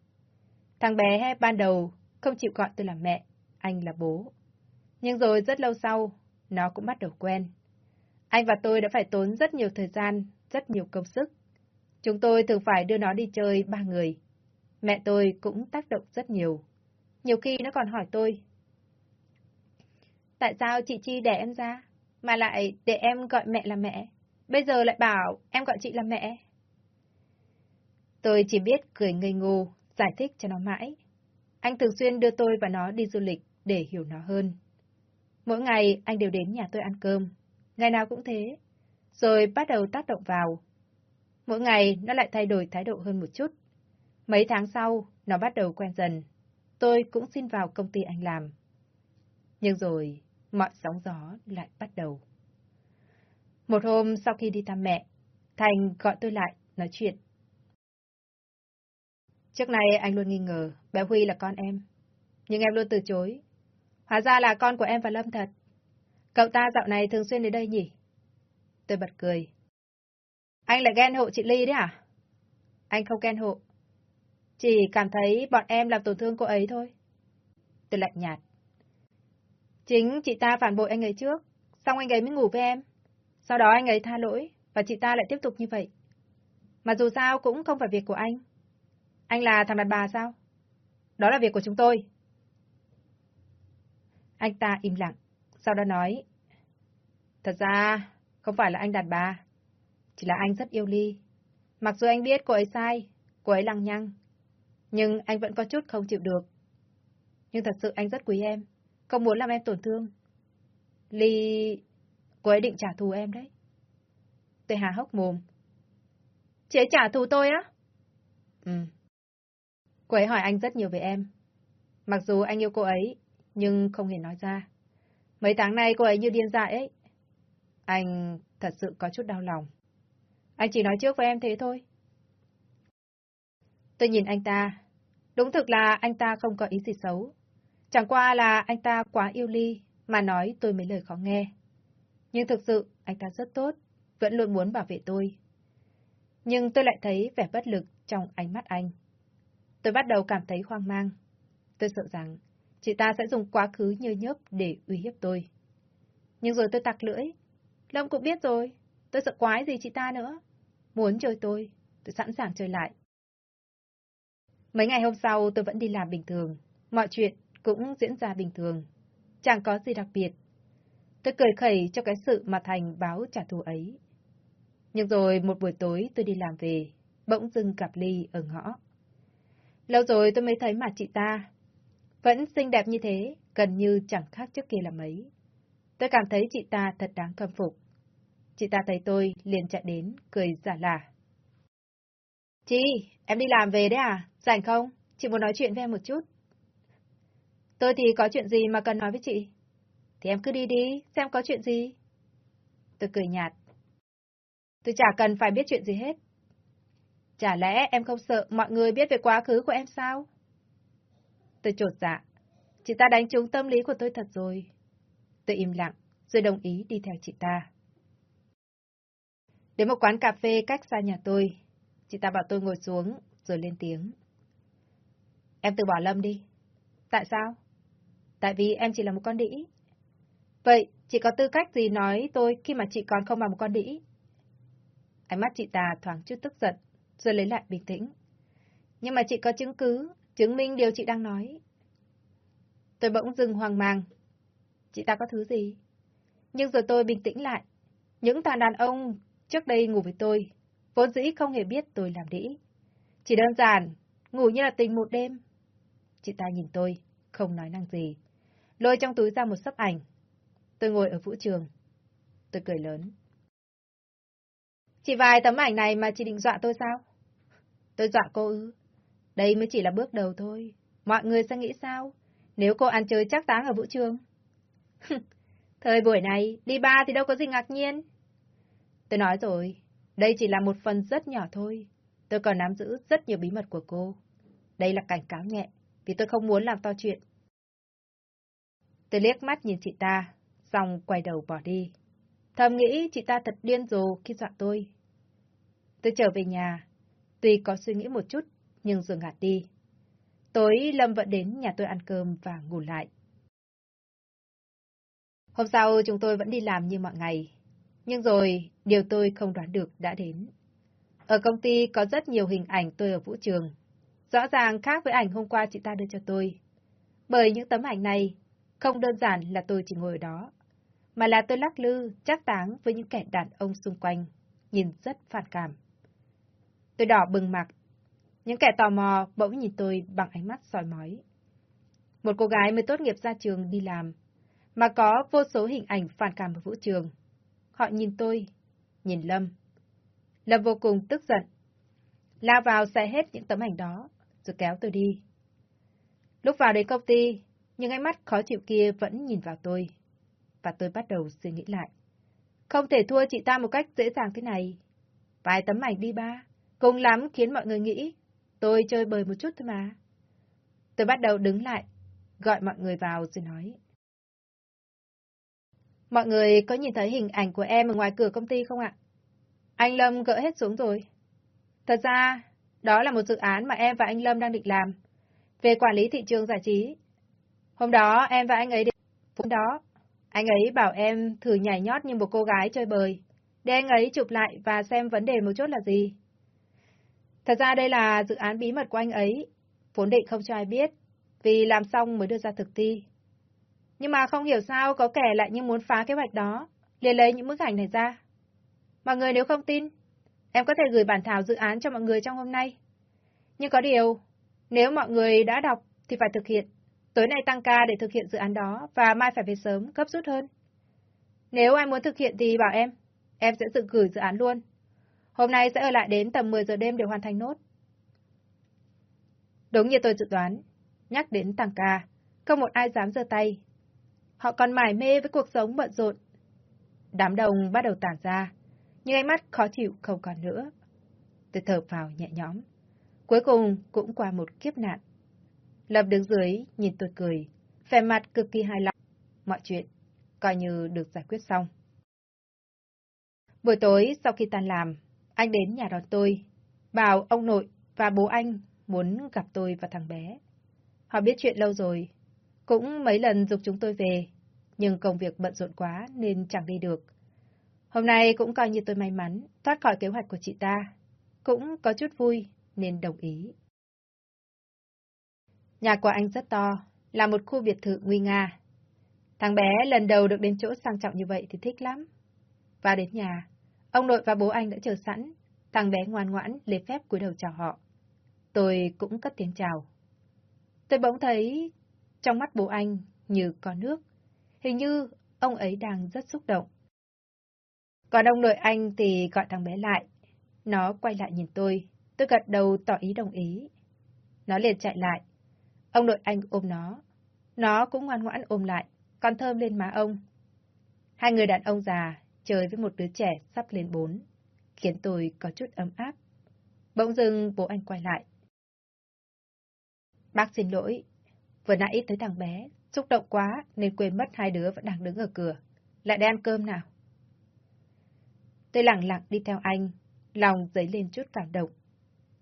Thằng bé ban đầu không chịu gọi tôi là mẹ, anh là bố. Nhưng rồi rất lâu sau, nó cũng bắt đầu quen. Anh và tôi đã phải tốn rất nhiều thời gian, rất nhiều công sức. Chúng tôi thường phải đưa nó đi chơi ba người. Mẹ tôi cũng tác động rất nhiều. Nhiều khi nó còn hỏi tôi. Tại sao chị Chi đẻ em ra, mà lại để em gọi mẹ là mẹ? Bây giờ lại bảo em gọi chị là mẹ. Tôi chỉ biết cười ngây ngô, giải thích cho nó mãi. Anh thường xuyên đưa tôi và nó đi du lịch để hiểu nó hơn. Mỗi ngày anh đều đến nhà tôi ăn cơm, ngày nào cũng thế, rồi bắt đầu tác động vào. Mỗi ngày nó lại thay đổi thái độ hơn một chút. Mấy tháng sau, nó bắt đầu quen dần. Tôi cũng xin vào công ty anh làm. Nhưng rồi, mọi sóng gió lại bắt đầu. Một hôm sau khi đi thăm mẹ, Thành gọi tôi lại, nói chuyện. Trước này anh luôn nghi ngờ bé Huy là con em. Nhưng em luôn từ chối. Hóa ra là con của em và Lâm thật. Cậu ta dạo này thường xuyên đến đây nhỉ? Tôi bật cười. Anh lại ghen hộ chị Ly đấy à? Anh không ghen hộ. Chỉ cảm thấy bọn em làm tổn thương cô ấy thôi. Tôi lạnh nhạt. Chính chị ta phản bội anh ấy trước, xong anh ấy mới ngủ với em. Sau đó anh ấy tha lỗi, và chị ta lại tiếp tục như vậy. Mà dù sao cũng không phải việc của anh. Anh là thằng đàn bà sao? Đó là việc của chúng tôi. Anh ta im lặng, sau đó nói. Thật ra, không phải là anh đàn bà. Chỉ là anh rất yêu Ly. Mặc dù anh biết cô ấy sai, cô ấy lăng nhăng. Nhưng anh vẫn có chút không chịu được. Nhưng thật sự anh rất quý em. Không muốn làm em tổn thương. Ly... Cô ấy định trả thù em đấy. Tôi hà hốc mồm. Chị ấy trả thù tôi á? Ừ. Cô ấy hỏi anh rất nhiều về em. Mặc dù anh yêu cô ấy, nhưng không hề nói ra. Mấy tháng nay cô ấy như điên dại ấy. Anh thật sự có chút đau lòng. Anh chỉ nói trước với em thế thôi. Tôi nhìn anh ta. Đúng thực là anh ta không có ý gì xấu. Chẳng qua là anh ta quá yêu Ly, mà nói tôi mấy lời khó nghe. Nhưng thực sự, anh ta rất tốt, vẫn luôn muốn bảo vệ tôi. Nhưng tôi lại thấy vẻ bất lực trong ánh mắt anh. Tôi bắt đầu cảm thấy hoang mang. Tôi sợ rằng chị ta sẽ dùng quá khứ nhơ nhớp để uy hiếp tôi. Nhưng rồi tôi tặc lưỡi. Lâm cũng biết rồi, tôi sợ quái gì chị ta nữa. Muốn chơi tôi, tôi sẵn sàng chơi lại. Mấy ngày hôm sau tôi vẫn đi làm bình thường, mọi chuyện cũng diễn ra bình thường. Chẳng có gì đặc biệt. Tôi cười khẩy cho cái sự mà Thành báo trả thù ấy. Nhưng rồi một buổi tối tôi đi làm về, bỗng dưng gặp Ly ở ngõ. Lâu rồi tôi mới thấy mặt chị ta. Vẫn xinh đẹp như thế, gần như chẳng khác trước kia là mấy. Tôi cảm thấy chị ta thật đáng khâm phục. Chị ta thấy tôi, liền chạy đến, cười giả lả. Chị, em đi làm về đấy à? Rảnh không? Chị muốn nói chuyện với em một chút. Tôi thì có chuyện gì mà cần nói với chị? Thì em cứ đi đi, xem có chuyện gì. Tôi cười nhạt. Tôi chả cần phải biết chuyện gì hết. Chả lẽ em không sợ mọi người biết về quá khứ của em sao? Tôi trột dạ. Chị ta đánh trúng tâm lý của tôi thật rồi. Tôi im lặng, rồi đồng ý đi theo chị ta. Đến một quán cà phê cách xa nhà tôi, chị ta bảo tôi ngồi xuống, rồi lên tiếng. Em từ bỏ Lâm đi. Tại sao? Tại vì em chỉ là một con đĩ. Vậy, chị có tư cách gì nói tôi khi mà chị còn không là một con đĩ? Ánh mắt chị ta thoáng chút tức giận, rồi lấy lại bình tĩnh. Nhưng mà chị có chứng cứ, chứng minh điều chị đang nói. Tôi bỗng dừng hoang mang. Chị ta có thứ gì? Nhưng rồi tôi bình tĩnh lại. Những thằng đàn ông trước đây ngủ với tôi, vốn dĩ không hề biết tôi làm đĩ. Chỉ đơn giản, ngủ như là tình một đêm. Chị ta nhìn tôi, không nói năng gì. Lôi trong túi ra một sấp ảnh. Tôi ngồi ở vũ trường. Tôi cười lớn. Chỉ vài tấm ảnh này mà chị định dọa tôi sao? Tôi dọa cô ư? Đây mới chỉ là bước đầu thôi. Mọi người sẽ nghĩ sao? Nếu cô ăn chơi chắc táng ở vũ trường. Thời buổi này, đi ba thì đâu có gì ngạc nhiên. Tôi nói rồi, đây chỉ là một phần rất nhỏ thôi. Tôi còn nắm giữ rất nhiều bí mật của cô. Đây là cảnh cáo nhẹ, vì tôi không muốn làm to chuyện. Tôi liếc mắt nhìn chị ta, xong quay đầu bỏ đi. Thầm nghĩ chị ta thật điên rồ khi dọa tôi. Tôi trở về nhà, tuy có suy nghĩ một chút, nhưng rồi ngạt đi. Tối Lâm vẫn đến nhà tôi ăn cơm và ngủ lại. Hôm sau chúng tôi vẫn đi làm như mọi ngày. Nhưng rồi, điều tôi không đoán được đã đến. Ở công ty có rất nhiều hình ảnh tôi ở vũ trường. Rõ ràng khác với ảnh hôm qua chị ta đưa cho tôi. Bởi những tấm ảnh này, không đơn giản là tôi chỉ ngồi ở đó, mà là tôi lắc lư, chắc táng với những kẻ đàn ông xung quanh, nhìn rất phản cảm. Tôi đỏ bừng mặt, những kẻ tò mò bỗng nhìn tôi bằng ánh mắt soi mói. Một cô gái mới tốt nghiệp ra trường đi làm, mà có vô số hình ảnh phản cảm ở vũ trường. Họ nhìn tôi, nhìn Lâm. Lâm vô cùng tức giận. Lao vào xẻ hết những tấm ảnh đó, rồi kéo tôi đi. Lúc vào đến công ty, những ánh mắt khó chịu kia vẫn nhìn vào tôi. Và tôi bắt đầu suy nghĩ lại. Không thể thua chị ta một cách dễ dàng thế này. Vài tấm ảnh đi ba, cùng lắm khiến mọi người nghĩ tôi chơi bời một chút thôi mà. Tôi bắt đầu đứng lại, gọi mọi người vào rồi nói. Mọi người có nhìn thấy hình ảnh của em ở ngoài cửa công ty không ạ? Anh Lâm gỡ hết xuống rồi. Thật ra, đó là một dự án mà em và anh Lâm đang định làm, về quản lý thị trường giải trí. Hôm đó, em và anh ấy đến hôm đó. Anh ấy bảo em thử nhảy nhót như một cô gái chơi bời, để anh ấy chụp lại và xem vấn đề một chút là gì. Thật ra đây là dự án bí mật của anh ấy, vốn định không cho ai biết, vì làm xong mới đưa ra thực thi. Nhưng mà không hiểu sao có kẻ lại như muốn phá kế hoạch đó, liền lấy những bức ảnh này ra. Mọi người nếu không tin, em có thể gửi bản thảo dự án cho mọi người trong hôm nay. Nhưng có điều, nếu mọi người đã đọc thì phải thực hiện. Tối nay tăng ca để thực hiện dự án đó và mai phải về sớm, gấp rút hơn. Nếu ai muốn thực hiện thì bảo em, em sẽ tự gửi dự án luôn. Hôm nay sẽ ở lại đến tầm 10 giờ đêm để hoàn thành nốt. Đúng như tôi dự đoán, nhắc đến tăng ca, không một ai dám giơ tay. Họ còn mải mê với cuộc sống bận rộn. Đám đông bắt đầu tản ra, nhưng ánh mắt khó chịu không còn nữa. Tôi thở vào nhẹ nhõm. Cuối cùng cũng qua một kiếp nạn. Lập đứng dưới, nhìn tôi cười, vẻ mặt cực kỳ hài lòng. Mọi chuyện, coi như được giải quyết xong. Buổi tối, sau khi tan làm, anh đến nhà đón tôi, bảo ông nội và bố anh muốn gặp tôi và thằng bé. Họ biết chuyện lâu rồi, cũng mấy lần dục chúng tôi về, nhưng công việc bận rộn quá nên chẳng đi được. Hôm nay cũng coi như tôi may mắn, thoát khỏi kế hoạch của chị ta. Cũng có chút vui, nên đồng ý. Nhà của anh rất to, là một khu biệt thự nguy nga. Thằng bé lần đầu được đến chỗ sang trọng như vậy thì thích lắm. Và đến nhà, ông nội và bố anh đã chờ sẵn, thằng bé ngoan ngoãn lê phép cúi đầu chào họ. Tôi cũng cất tiếng chào. Tôi bỗng thấy trong mắt bố anh như có nước. Hình như ông ấy đang rất xúc động. Còn ông nội anh thì gọi thằng bé lại. Nó quay lại nhìn tôi. Tôi gật đầu tỏ ý đồng ý. Nó liền chạy lại. Ông nội anh ôm nó. Nó cũng ngoan ngoãn ôm lại, còn thơm lên má ông. Hai người đàn ông già chơi với một đứa trẻ sắp lên bốn, khiến tôi có chút ấm áp. Bỗng dưng bố anh quay lại. Bác xin lỗi, Vừa nãy tới thằng bé, xúc động quá nên quên mất hai đứa vẫn đang đứng ở cửa. Lại đi ăn cơm nào. Tôi lặng lặng đi theo anh, lòng dấy lên chút cảm động.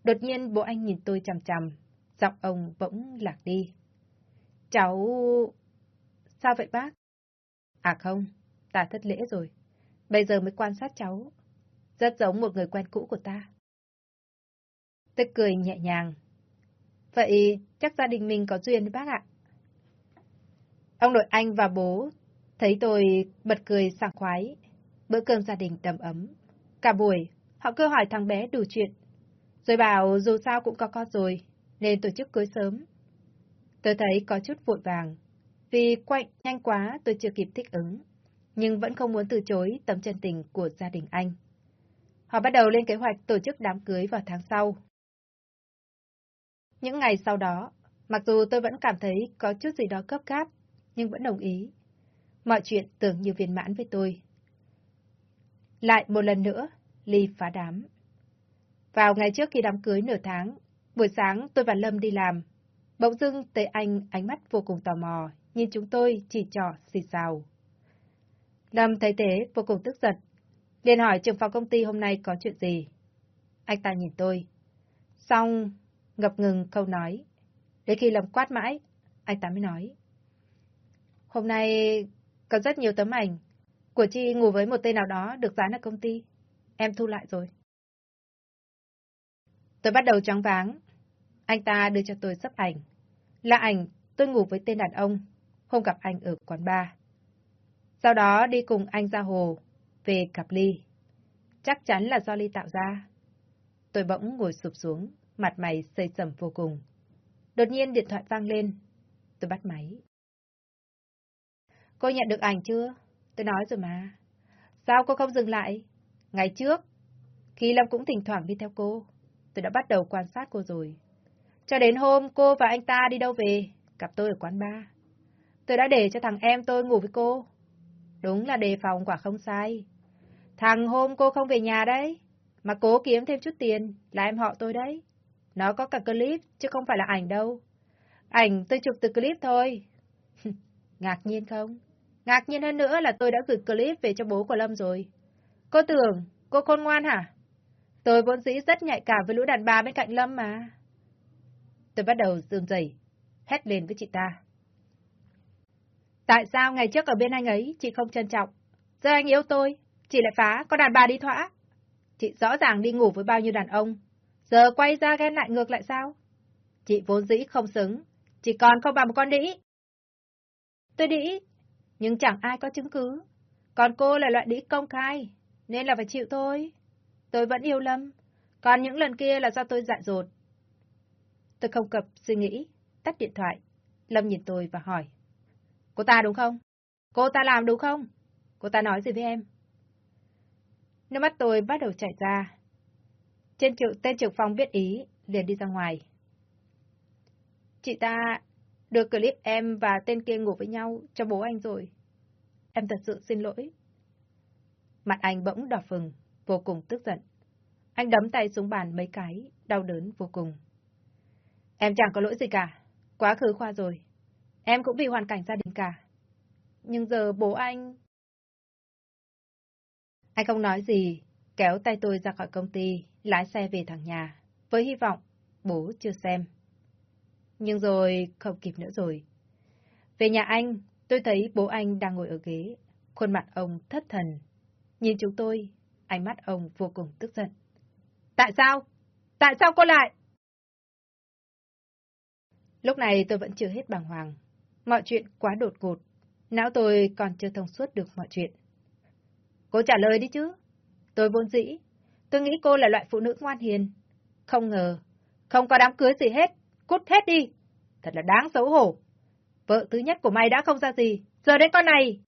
Đột nhiên bố anh nhìn tôi chằm chằm, giọng ông bỗng lạc đi. Cháu... Sao vậy bác? À không, ta thất lễ rồi. Bây giờ mới quan sát cháu. Rất giống một người quen cũ của ta. Tôi cười nhẹ nhàng. Vậy chắc gia đình mình có duyên với bác ạ. Ông nội anh và bố thấy tôi bật cười sảng khoái. Bữa cơm gia đình đầm ấm. Cả buổi, họ cứ hỏi thằng bé đủ chuyện. Rồi bảo dù sao cũng có con rồi, nên tổ chức cưới sớm. Tôi thấy có chút vội vàng, vì quạnh nhanh quá tôi chưa kịp thích ứng, nhưng vẫn không muốn từ chối tấm chân tình của gia đình anh. Họ bắt đầu lên kế hoạch tổ chức đám cưới vào tháng sau. Những ngày sau đó, mặc dù tôi vẫn cảm thấy có chút gì đó cấp cáp, nhưng vẫn đồng ý. Mọi chuyện tưởng như viên mãn với tôi. Lại một lần nữa, Ly phá đám. Vào ngày trước khi đám cưới nửa tháng, buổi sáng tôi và Lâm đi làm. Bỗng dưng tới anh ánh mắt vô cùng tò mò, nhìn chúng tôi chỉ trỏ xì xào. Lâm thấy thế vô cùng tức giận, liền hỏi trưởng phòng công ty hôm nay có chuyện gì. Anh ta nhìn tôi. Xong, ngập ngừng câu nói. Đến khi Lâm quát mãi, anh ta mới nói. Hôm nay có rất nhiều tấm ảnh của Chi ngủ với một tên nào đó được dán ở công ty. Em thu lại rồi. Tôi bắt đầu choáng váng. Anh ta đưa cho tôi sắp ảnh. Là ảnh tôi ngủ với tên đàn ông, không gặp anh ở quán bar. Sau đó đi cùng anh ra hồ, về gặp Ly. Chắc chắn là do Ly tạo ra. Tôi bỗng ngồi sụp xuống, mặt mày xây sầm vô cùng. Đột nhiên điện thoại vang lên. Tôi bắt máy. Cô nhận được ảnh chưa? Tôi nói rồi mà. Sao cô không dừng lại? Ngày trước, khi Lâm cũng thỉnh thoảng đi theo cô, tôi đã bắt đầu quan sát cô rồi. Cho đến hôm cô và anh ta đi đâu về, gặp tôi ở quán bar. Tôi đã để cho thằng em tôi ngủ với cô. Đúng là đề phòng quả không sai. Thằng hôm cô không về nhà đấy, mà cố kiếm thêm chút tiền là em họ tôi đấy. Nó có cả clip, chứ không phải là ảnh đâu. Ảnh tôi chụp từ clip thôi. Ngạc nhiên không? Ngạc nhiên hơn nữa là tôi đã gửi clip về cho bố của Lâm rồi. Cô tưởng cô khôn ngoan hả? Tôi vốn dĩ rất nhạy cảm với lũ đàn bà bên cạnh Lâm mà. Tôi bắt đầu dương dày, hét lên với chị ta. Tại sao ngày trước ở bên anh ấy chị không trân trọng? Giờ anh yêu tôi, chị lại phá, có đàn bà đi thỏa. Chị rõ ràng đi ngủ với bao nhiêu đàn ông, giờ quay ra ghen lại ngược lại sao? Chị vốn dĩ không xứng, chỉ còn không bằng một con đĩ. Tôi đĩ, nhưng chẳng ai có chứng cứ. Còn cô là loại đĩ công khai, nên là phải chịu thôi. Tôi vẫn yêu Lâm, còn những lần kia là do tôi dại dột. Tôi không cập suy nghĩ, tắt điện thoại. Lâm nhìn tôi và hỏi. Cô ta đúng không? Cô ta làm đúng không? Cô ta nói gì với em? Nước mắt tôi bắt đầu chảy ra. Trên triệu, tên trực phòng biết ý, liền đi ra ngoài. Chị ta được clip em và tên kia ngủ với nhau cho bố anh rồi. Em thật sự xin lỗi. Mặt anh bỗng đỏ phừng, vô cùng tức giận. Anh đấm tay xuống bàn mấy cái, đau đớn vô cùng. Em chẳng có lỗi gì cả, quá khứ qua rồi. Em cũng vì hoàn cảnh gia đình cả. Nhưng giờ bố anh... Anh không nói gì, kéo tay tôi ra khỏi công ty, lái xe về thẳng nhà, với hy vọng bố chưa xem. Nhưng rồi không kịp nữa rồi. Về nhà anh, tôi thấy bố anh đang ngồi ở ghế, khuôn mặt ông thất thần. Nhìn chúng tôi, ánh mắt ông vô cùng tức giận. Tại sao? Tại sao cô lại? Lúc này tôi vẫn chưa hết bàng hoàng. Mọi chuyện quá đột ngột. Não tôi còn chưa thông suốt được mọi chuyện. Cô trả lời đi chứ. Tôi vốn dĩ. Tôi nghĩ cô là loại phụ nữ ngoan hiền. Không ngờ. Không có đám cưới gì hết. Cút hết đi. Thật là đáng xấu hổ. Vợ thứ nhất của mày đã không ra gì. Giờ đến con này.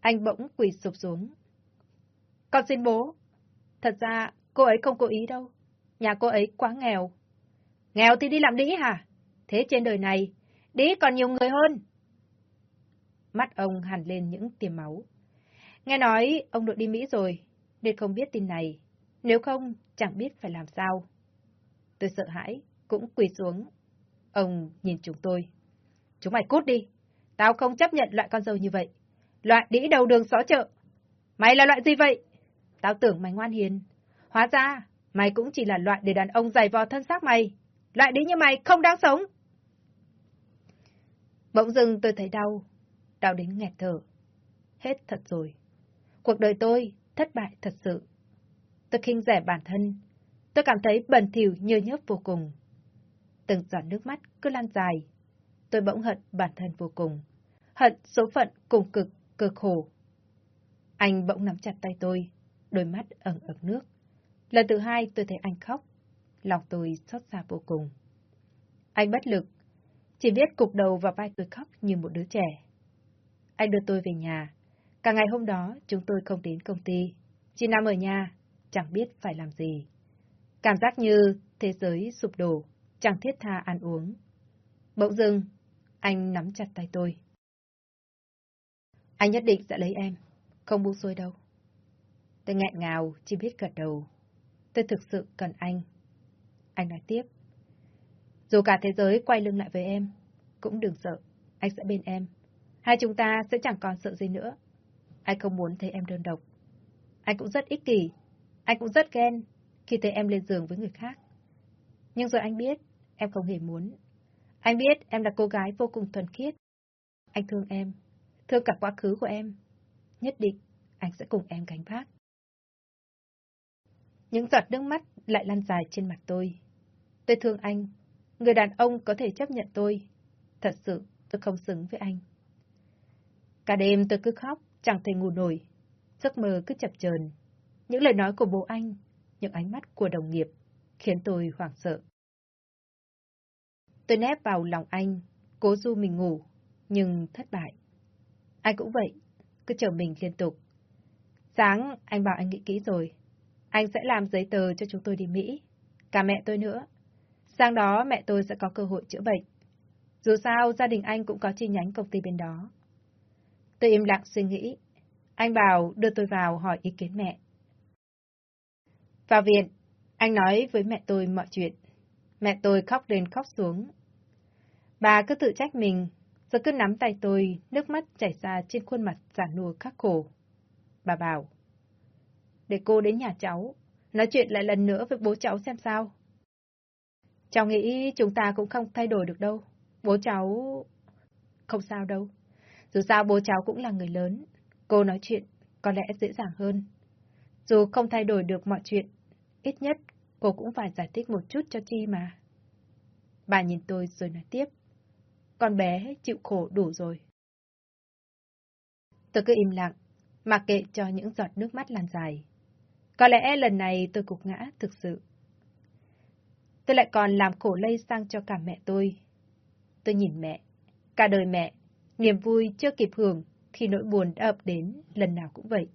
Anh bỗng quỳ sụp xuống. Con xin bố. Thật ra, cô ấy không cố ý đâu. Nhà cô ấy quá nghèo. Nghèo thì đi làm đĩ hả? Thế trên đời này, đĩ còn nhiều người hơn. Mắt ông hẳn lên những tiềm máu. Nghe nói ông đội đi Mỹ rồi, nên không biết tin này. Nếu không, chẳng biết phải làm sao. Tôi sợ hãi, cũng quỳ xuống. Ông nhìn chúng tôi. Chúng mày cút đi. Tao không chấp nhận loại con dâu như vậy. Loại đĩ đầu đường xó chợ. Mày là loại gì vậy? Tao tưởng mày ngoan hiền. Hóa ra, mày cũng chỉ là loại để đàn ông giày vò thân xác mày. Loại đĩ như mày không đáng sống. Bỗng dưng tôi thấy đau. Đau đến nghẹt thở. Hết thật rồi. Cuộc đời tôi thất bại thật sự. Tôi khinh rẻ bản thân. Tôi cảm thấy bẩn thỉu nhơ nhớp vô cùng. Từng giọt nước mắt cứ lan dài. Tôi bỗng hận bản thân vô cùng. Hận số phận cùng cực, cực khổ. Anh bỗng nắm chặt tay tôi, đôi mắt ẩn ẩn nước. Lần thứ hai tôi thấy anh khóc. Lòng tôi xót xa vô cùng. Anh bất lực, chỉ biết cục đầu vào vai tôi khóc như một đứa trẻ. Anh đưa tôi về nhà. Cả ngày hôm đó chúng tôi không đến công ty. Chỉ nằm ở nhà, chẳng biết phải làm gì. Cảm giác như thế giới sụp đổ, chẳng thiết tha ăn uống. Bỗng dưng, anh nắm chặt tay tôi. Anh nhất định sẽ lấy em, không buông xuôi đâu. Tôi nghẹn ngào, chỉ biết gật đầu. Tôi thực sự cần anh. Anh nói tiếp. Dù cả thế giới quay lưng lại với em, cũng đừng sợ, anh sẽ bên em. Hai chúng ta sẽ chẳng còn sợ gì nữa. Anh không muốn thấy em đơn độc. Anh cũng rất ích kỷ, anh cũng rất ghen khi thấy em lên giường với người khác. Nhưng rồi anh biết, em không hề muốn. Anh biết em là cô gái vô cùng thuần khiết. Anh thương em, thương cả quá khứ của em. Nhất định, anh sẽ cùng em gánh vác. Những giọt nước mắt lại lan dài trên mặt tôi. Tôi thương anh. Người đàn ông có thể chấp nhận tôi. Thật sự, tôi không xứng với anh. Cả đêm tôi cứ khóc, chẳng thể ngủ nổi. Giấc mơ cứ chập chờn. Những lời nói của bố anh, những ánh mắt của đồng nghiệp, khiến tôi hoảng sợ. Tôi nép vào lòng anh, cố du mình ngủ, nhưng thất bại. Anh cũng vậy, cứ chờ mình liên tục. Sáng, anh bảo anh nghĩ kỹ rồi. Anh sẽ làm giấy tờ cho chúng tôi đi Mỹ. Cả mẹ tôi nữa. Sang đó mẹ tôi sẽ có cơ hội chữa bệnh. Dù sao, gia đình anh cũng có chi nhánh công ty bên đó. Tôi im lặng suy nghĩ. Anh bảo đưa tôi vào hỏi ý kiến mẹ. Vào viện, anh nói với mẹ tôi mọi chuyện. Mẹ tôi khóc lên khóc xuống. Bà cứ tự trách mình, rồi cứ nắm tay tôi, nước mắt chảy ra trên khuôn mặt giả nua khắc khổ. Bà bảo, để cô đến nhà cháu, nói chuyện lại lần nữa với bố cháu xem sao. Cháu nghĩ chúng ta cũng không thay đổi được đâu. Bố cháu... Không sao đâu. Dù sao bố cháu cũng là người lớn. Cô nói chuyện có lẽ dễ dàng hơn. Dù không thay đổi được mọi chuyện, ít nhất cô cũng phải giải thích một chút cho Chi mà. Bà nhìn tôi rồi nói tiếp. Con bé chịu khổ đủ rồi. Tôi cứ im lặng, mặc kệ cho những giọt nước mắt lan dài. Có lẽ lần này tôi cục ngã thực sự. Tôi lại còn làm khổ lây sang cho cả mẹ tôi. Tôi nhìn mẹ, cả đời mẹ, niềm vui chưa kịp hưởng khi nỗi buồn đã ập đến lần nào cũng vậy.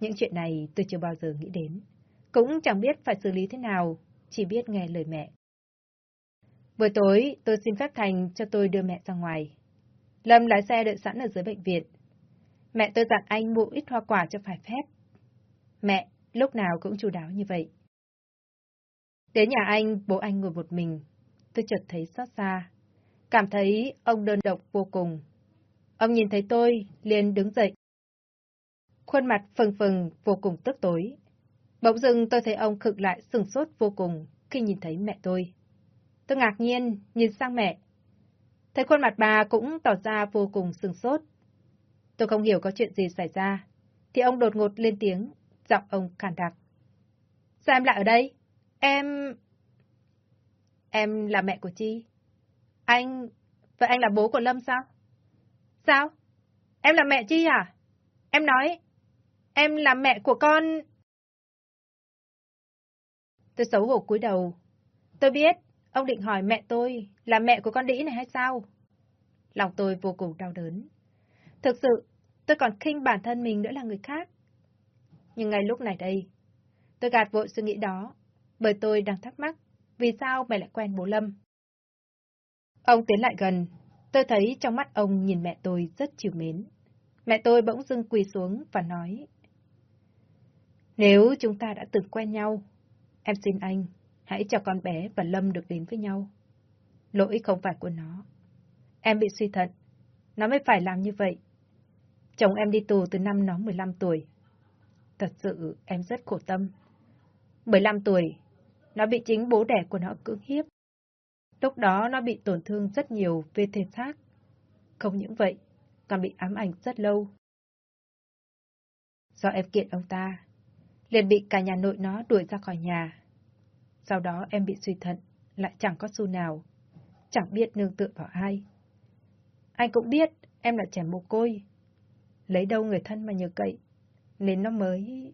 Những chuyện này tôi chưa bao giờ nghĩ đến. Cũng chẳng biết phải xử lý thế nào, chỉ biết nghe lời mẹ. Buổi tối, tôi xin phép Thành cho tôi đưa mẹ ra ngoài. Lâm lái xe đợi sẵn ở dưới bệnh viện. Mẹ tôi dặn anh mua ít hoa quả cho phải phép. Mẹ, lúc nào cũng chu đáo như vậy. Đến nhà anh, bố anh ngồi một mình. Tôi chợt thấy xót xa. Cảm thấy ông đơn độc vô cùng. Ông nhìn thấy tôi, liền đứng dậy. Khuôn mặt phừng phừng, vô cùng tức tối. Bỗng dưng tôi thấy ông khực lại sừng sốt vô cùng khi nhìn thấy mẹ tôi. Tôi ngạc nhiên, nhìn sang mẹ. Thấy khuôn mặt bà cũng tỏ ra vô cùng sừng sốt. Tôi không hiểu có chuyện gì xảy ra, thì ông đột ngột lên tiếng, giọng ông khàn đặc. Sao em lại ở đây? Em... Em là mẹ của Chi. Anh... Vậy anh là bố của Lâm sao? Sao? Em là mẹ Chi à? Em nói... Em là mẹ của con... Tôi xấu hổ cúi đầu. Tôi biết, ông định hỏi mẹ tôi là mẹ của con đĩ này hay sao? Lòng tôi vô cùng đau đớn. Thực sự, tôi còn khinh bản thân mình nữa là người khác. Nhưng ngay lúc này đây, tôi gạt vội suy nghĩ đó, bởi tôi đang thắc mắc, vì sao mẹ lại quen bố Lâm? Ông tiến lại gần, tôi thấy trong mắt ông nhìn mẹ tôi rất chiều mến. Mẹ tôi bỗng dưng quỳ xuống và nói, Nếu chúng ta đã từng quen nhau, em xin anh, hãy cho con bé và Lâm được đến với nhau. Lỗi không phải của nó. Em bị suy thận. Nó mới phải làm như vậy. Chồng em đi tù từ năm nó 15 tuổi. Thật sự em rất khổ tâm. 15 tuổi, nó bị chính bố đẻ của nó cưỡng hiếp. Lúc đó nó bị tổn thương rất nhiều về thể xác. Không những vậy, còn bị ám ảnh rất lâu. Do em kiện ông ta, liền bị cả nhà nội nó đuổi ra khỏi nhà. Sau đó em bị suy thận, lại chẳng có xu nào, chẳng biết nương tựa vào ai. Anh cũng biết em là trẻ mồ côi, lấy đâu người thân mà nhờ cậy, nên nó mới...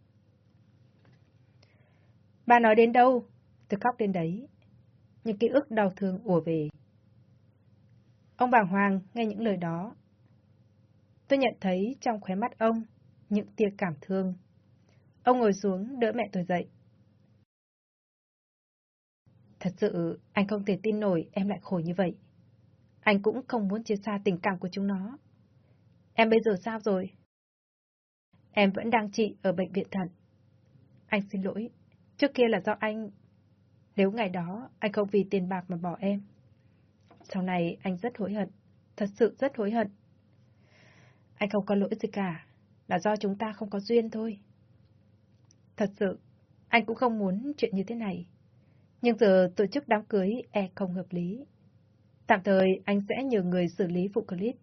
Bà nói đến đâu, tôi khóc đến đấy. Những ký ức đau thương ùa về. Ông bàng hoàng nghe những lời đó. Tôi nhận thấy trong khóe mắt ông những tia cảm thương. Ông ngồi xuống đỡ mẹ tôi dậy. Thật sự, anh không thể tin nổi em lại khổ như vậy. Anh cũng không muốn chia xa tình cảm của chúng nó. Em bây giờ sao rồi? Em vẫn đang trị ở bệnh viện thận. Anh xin lỗi. Trước kia là do anh... Nếu ngày đó anh không vì tiền bạc mà bỏ em. Sau này anh rất hối hận. Thật sự rất hối hận. Anh không có lỗi gì cả. Là do chúng ta không có duyên thôi. Thật sự, anh cũng không muốn chuyện như thế này. Nhưng giờ tổ chức đám cưới e không hợp lý. Tạm thời anh sẽ nhờ người xử lý vụ clip.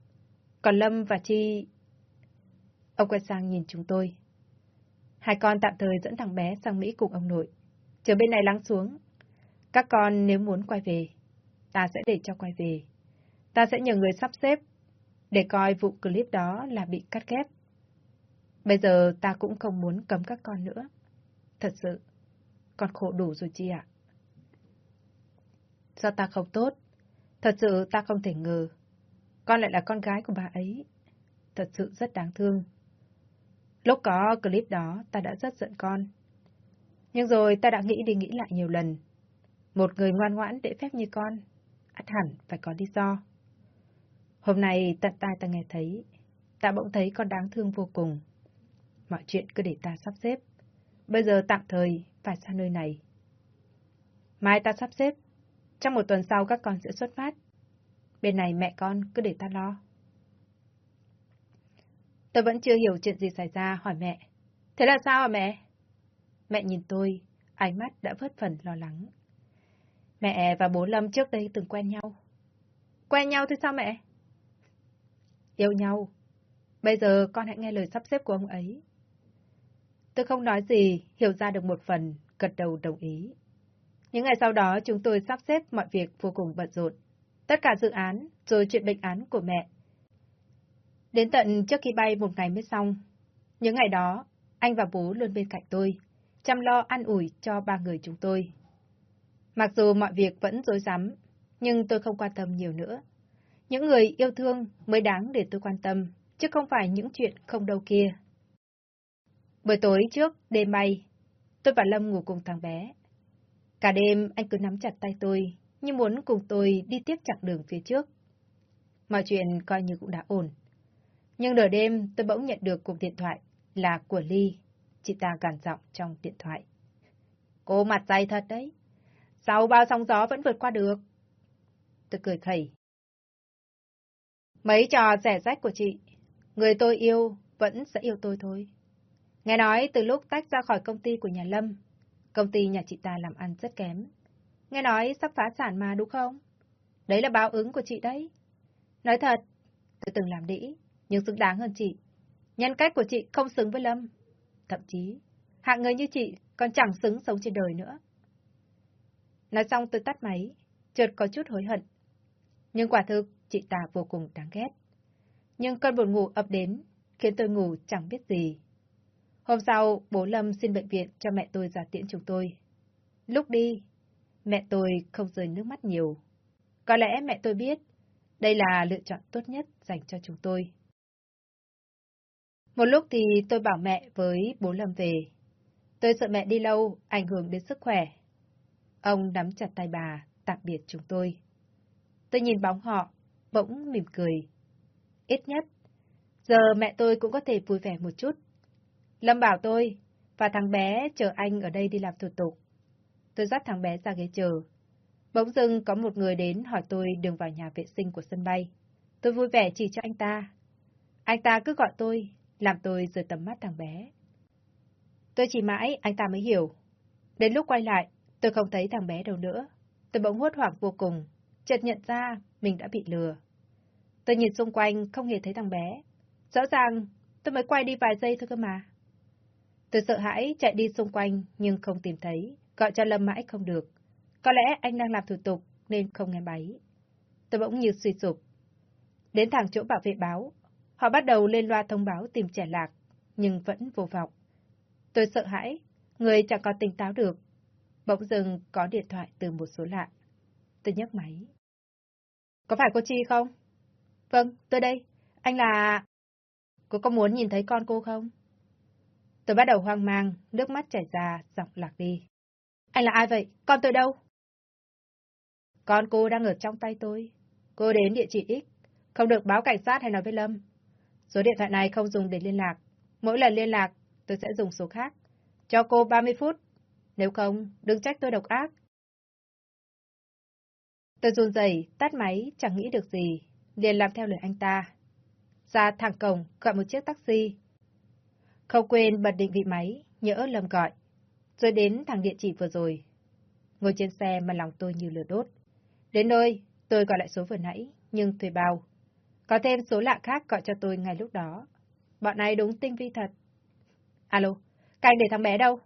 Còn Lâm và Chi... Ông quay sang nhìn chúng tôi. Hai con tạm thời dẫn thằng bé sang Mỹ cùng ông nội. Chờ bên này lắng xuống. Các con nếu muốn quay về, ta sẽ để cho quay về. Ta sẽ nhờ người sắp xếp để coi vụ clip đó là bị cắt ghép. Bây giờ ta cũng không muốn cấm các con nữa. Thật sự, con khổ đủ rồi chi ạ? Do ta không tốt, thật sự ta không thể ngờ. Con lại là con gái của bà ấy. Thật sự rất đáng thương. Lúc có clip đó, ta đã rất giận con. Nhưng rồi ta đã nghĩ đi nghĩ lại nhiều lần. Một người ngoan ngoãn để phép như con, ắt hẳn phải có lý do. Hôm nay tận tai ta nghe thấy, ta bỗng thấy con đáng thương vô cùng. Mọi chuyện cứ để ta sắp xếp. Bây giờ tạm thời phải xa nơi này. Mai ta sắp xếp. Trong một tuần sau các con sẽ xuất phát. Bên này mẹ con cứ để ta lo. Tôi vẫn chưa hiểu chuyện gì xảy ra, hỏi mẹ. Thế là sao hả mẹ? Mẹ nhìn tôi, ánh mắt đã vớt phần lo lắng. Mẹ và bố Lâm trước đây từng quen nhau. Quen nhau thì sao mẹ? Yêu nhau. Bây giờ con hãy nghe lời sắp xếp của ông ấy. Tôi không nói gì, hiểu ra được một phần, gật đầu đồng ý. Những ngày sau đó chúng tôi sắp xếp mọi việc vô cùng bận rộn. Tất cả dự án, rồi chuyện bệnh án của mẹ. Đến tận trước khi bay một ngày mới xong. Những ngày đó, anh và bố luôn bên cạnh tôi, chăm lo ăn ủi cho ba người chúng tôi. Mặc dù mọi việc vẫn rối rắm, nhưng tôi không quan tâm nhiều nữa. Những người yêu thương mới đáng để tôi quan tâm, chứ không phải những chuyện không đâu kia. Buổi tối trước, đêm bay, tôi và Lâm ngủ cùng thằng bé. Cả đêm anh cứ nắm chặt tay tôi, như muốn cùng tôi đi tiếp chặng đường phía trước. Mọi chuyện coi như cũng đã ổn. Nhưng nửa đêm tôi bỗng nhận được cuộc điện thoại là của Ly. Chị ta gằn giọng trong điện thoại. Cô mặt dày thật đấy. Sau bao sóng gió vẫn vượt qua được. Tôi cười khẩy. Mấy trò rẻ rách của chị, người tôi yêu vẫn sẽ yêu tôi thôi. Nghe nói từ lúc tách ra khỏi công ty của nhà Lâm, công ty nhà chị ta làm ăn rất kém. Nghe nói sắp phá sản mà đúng không? Đấy là báo ứng của chị đấy. Nói thật, tôi từng làm đĩ, nhưng xứng đáng hơn chị. Nhân cách của chị không xứng với Lâm. Thậm chí, hạng người như chị còn chẳng xứng sống trên đời nữa. Nói xong tôi tắt máy, chợt có chút hối hận. Nhưng quả thực, chị ta vô cùng đáng ghét. Nhưng cơn buồn ngủ ập đến, khiến tôi ngủ chẳng biết gì. Hôm sau, bố Lâm xin bệnh viện cho mẹ tôi ra tiễn chúng tôi. Lúc đi, mẹ tôi không rơi nước mắt nhiều. Có lẽ mẹ tôi biết, đây là lựa chọn tốt nhất dành cho chúng tôi. Một lúc thì tôi bảo mẹ với bố Lâm về. Tôi sợ mẹ đi lâu, ảnh hưởng đến sức khỏe. Ông nắm chặt tay bà, tạm biệt chúng tôi. Tôi nhìn bóng họ, bỗng mỉm cười. Ít nhất, giờ mẹ tôi cũng có thể vui vẻ một chút. Lâm bảo tôi, và thằng bé chờ anh ở đây đi làm thủ tục. Tôi dắt thằng bé ra ghế chờ. Bỗng dưng có một người đến hỏi tôi đường vào nhà vệ sinh của sân bay. Tôi vui vẻ chỉ cho anh ta. Anh ta cứ gọi tôi, làm tôi rời tầm mắt thằng bé. Tôi chỉ mãi, anh ta mới hiểu. Đến lúc quay lại, tôi không thấy thằng bé đâu nữa. Tôi bỗng hốt hoảng vô cùng, chợt nhận ra mình đã bị lừa. Tôi nhìn xung quanh, không hề thấy thằng bé. Rõ ràng, tôi mới quay đi vài giây thôi cơ mà. Tôi sợ hãi chạy đi xung quanh nhưng không tìm thấy, gọi cho Lâm mãi không được. Có lẽ anh đang làm thủ tục nên không nghe máy. Tôi bỗng như suy sụp. Đến thẳng chỗ bảo vệ báo, họ bắt đầu lên loa thông báo tìm trẻ lạc, nhưng vẫn vô vọng. Tôi sợ hãi, người chẳng còn tỉnh táo được. Bỗng dưng có điện thoại từ một số lạ. Tôi nhấc máy. Có phải cô Chi không? Vâng, tôi đây. Anh là... Cô có muốn nhìn thấy con cô không? Tôi bắt đầu hoang mang, nước mắt chảy ra, giọng lạc đi. Anh là ai vậy? Con tôi đâu? Con cô đang ở trong tay tôi. Cô đến địa chỉ X, không được báo cảnh sát hay nói với Lâm. Số điện thoại này không dùng để liên lạc. Mỗi lần liên lạc, tôi sẽ dùng số khác. Cho cô 30 phút. Nếu không, đừng trách tôi độc ác. Tôi run rẩy, tắt máy, chẳng nghĩ được gì, liền làm theo lời anh ta. Ra thẳng cổng, gọi một chiếc taxi. Không quên bật định vị máy, nhỡ lầm gọi. Rồi đến thằng địa chỉ vừa rồi. Ngồi trên xe mà lòng tôi như lửa đốt. Đến nơi, tôi gọi lại số vừa nãy, nhưng thuê bao. Có thêm số lạ khác gọi cho tôi ngay lúc đó. Bọn này đúng tinh vi thật. Alo, canh để thằng bé đâu?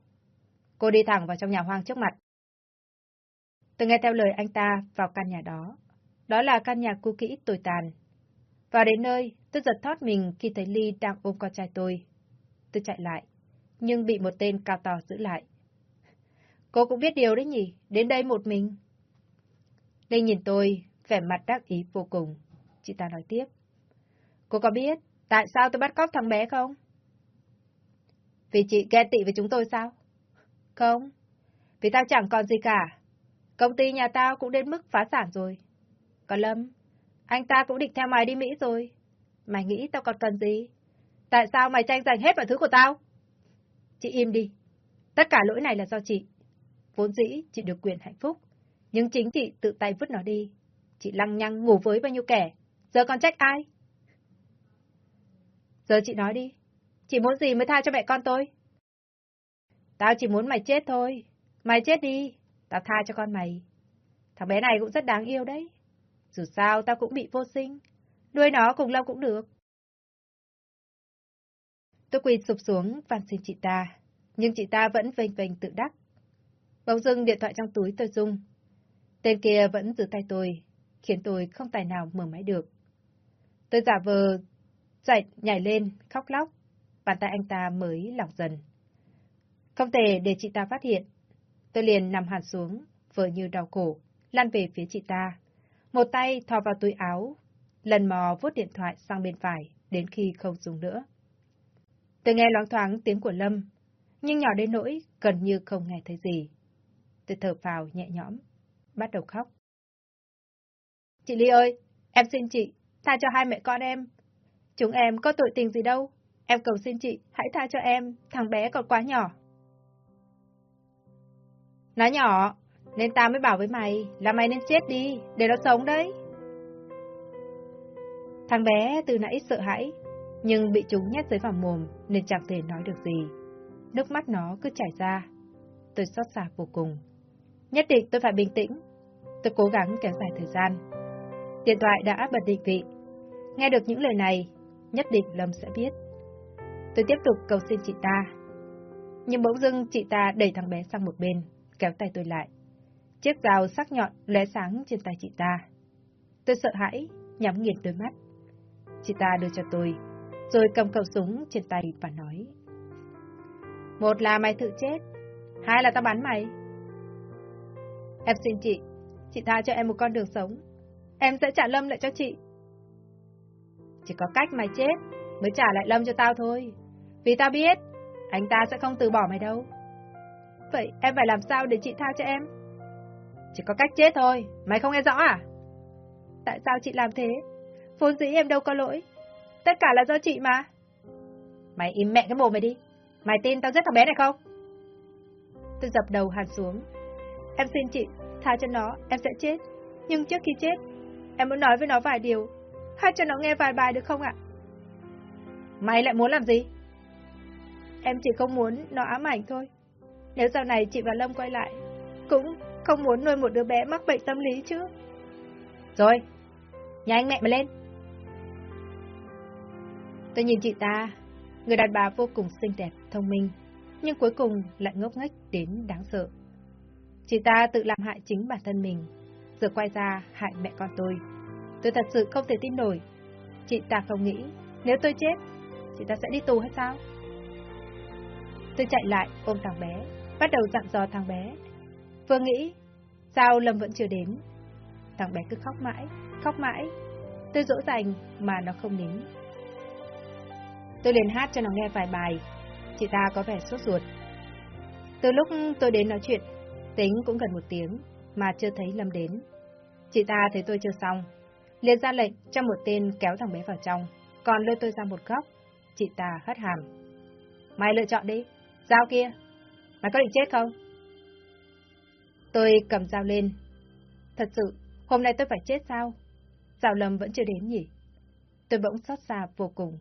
Cô đi thẳng vào trong nhà hoang trước mặt. Tôi nghe theo lời anh ta vào căn nhà đó. Đó là căn nhà cũ kỹ tồi tàn. Vào đến nơi, tôi giật thoát mình khi thấy Ly đang ôm con trai tôi. Tôi chạy lại, nhưng bị một tên cao to giữ lại. Cô cũng biết điều đấy nhỉ, đến đây một mình. Ly nhìn tôi, vẻ mặt đắc ý vô cùng. Chị ta nói tiếp. Cô có biết tại sao tôi bắt cóc thằng bé không? Vì chị ghen tị với chúng tôi sao? Không, vì tao chẳng còn gì cả. Công ty nhà tao cũng đến mức phá sản rồi. Còn Lâm, anh ta cũng định theo mày đi Mỹ rồi. Mày nghĩ tao còn cần gì? Tại sao mày tranh giành hết mọi thứ của tao? Chị im đi. Tất cả lỗi này là do chị. Vốn dĩ chị được quyền hạnh phúc. Nhưng chính chị tự tay vứt nó đi. Chị lăng nhăng ngủ với bao nhiêu kẻ. Giờ còn trách ai? Giờ chị nói đi. Chị muốn gì mới tha cho mẹ con tôi? Tao chỉ muốn mày chết thôi. Mày chết đi. Tao tha cho con mày. Thằng bé này cũng rất đáng yêu đấy. Dù sao tao cũng bị vô sinh. Nuôi nó cùng lâu cũng được. Tôi quỳ sụp xuống van xin chị ta. Nhưng chị ta vẫn vênh vênh tự đắc. Bỗng dưng điện thoại trong túi tôi rung. Tên kia vẫn giữ tay tôi, khiến tôi không tài nào mở máy được. Tôi giả vờ dậy, nhảy lên, khóc lóc. Bàn tay anh ta mới lỏng dần. Không thể để chị ta phát hiện. Tôi liền nằm hẳn xuống, vờ như đau cổ, lăn về phía chị ta. Một tay thò vào túi áo, lần mò vuốt điện thoại sang bên phải, đến khi không dùng nữa. Tôi nghe loáng thoáng tiếng của Lâm, nhưng nhỏ đến nỗi gần như không nghe thấy gì. Tôi thở phào nhẹ nhõm, bắt đầu khóc. Chị Ly ơi, em xin chị, tha cho hai mẹ con em. Chúng em có tội tình gì đâu. Em cầu xin chị, hãy tha cho em, thằng bé còn quá nhỏ. Nó nhỏ, nên ta mới bảo với mày là mày nên chết đi, để nó sống đấy. Thằng bé từ nãy sợ hãi, nhưng bị chúng nhét dưới vào mồm nên chẳng thể nói được gì. Nước mắt nó cứ chảy ra. Tôi xót xa vô cùng. Nhất định tôi phải bình tĩnh. Tôi cố gắng kéo dài thời gian. Điện thoại đã bật định vị. Nghe được những lời này, nhất định Lâm sẽ biết. Tôi tiếp tục cầu xin chị ta. Nhưng bỗng dưng chị ta đẩy thằng bé sang một bên, kéo tay tôi lại. Chiếc dao sắc nhọn lóe sáng trên tay chị ta. Tôi sợ hãi, nhắm nghiền đôi mắt. Chị ta đưa cho tôi, rồi cầm khẩu súng trên tay và nói. Một là mày tự chết, hai là tao bắn mày. Em xin chị, chị tha cho em một con đường sống. Em sẽ trả Lâm lại cho chị. Chỉ có cách mày chết mới trả lại Lâm cho tao thôi. Vì tao biết, anh ta sẽ không từ bỏ mày đâu. Vậy em phải làm sao để chị tha cho em? Chỉ có cách chết thôi, mày không nghe rõ à? Tại sao chị làm thế? Vốn dĩ em đâu có lỗi. Tất cả là do chị mà. Mày im mẹ cái mồm mày đi. Mày tin tao giết thằng bé này không? Tôi dập đầu hàn xuống. Em xin chị, tha cho nó, em sẽ chết. Nhưng trước khi chết, em muốn nói với nó vài điều. Hát cho nó nghe vài bài được không ạ? Mày lại muốn làm gì? Em chỉ không muốn nó ám ảnh thôi. Nếu sau này chị và Lâm quay lại, cũng không muốn nuôi một đứa bé mắc bệnh tâm lý chứ. Rồi, nhà anh mẹ mà lên. Tôi nhìn chị ta, người đàn bà vô cùng xinh đẹp, thông minh, nhưng cuối cùng lại ngốc nghếch đến đáng sợ. Chị ta tự làm hại chính bản thân mình, giờ quay ra hại mẹ con tôi. Tôi thật sự không thể tin nổi. Chị ta không nghĩ, nếu tôi chết, chị ta sẽ đi tù hay sao? Tôi chạy lại ôm thằng bé, bắt đầu dặn dò thằng bé. Vừa nghĩ, sao Lâm vẫn chưa đến? Thằng bé cứ khóc mãi, khóc mãi. Tôi dỗ dành mà nó không đến, Tôi liền hát cho nó nghe vài bài. Chị ta có vẻ sốt ruột. Từ lúc tôi đến nói chuyện, tính cũng gần một tiếng, mà chưa thấy Lâm đến. Chị ta thấy tôi chưa xong, liền ra lệnh cho một tên kéo thằng bé vào trong, còn lôi tôi ra một góc. Chị ta hất hàm. Mày lựa chọn đi, dao kia. Mày có định chết không? Tôi cầm dao lên. Thật sự, hôm nay tôi phải chết sao? Dạo Lâm vẫn chưa đến nhỉ? Tôi bỗng xót xa vô cùng.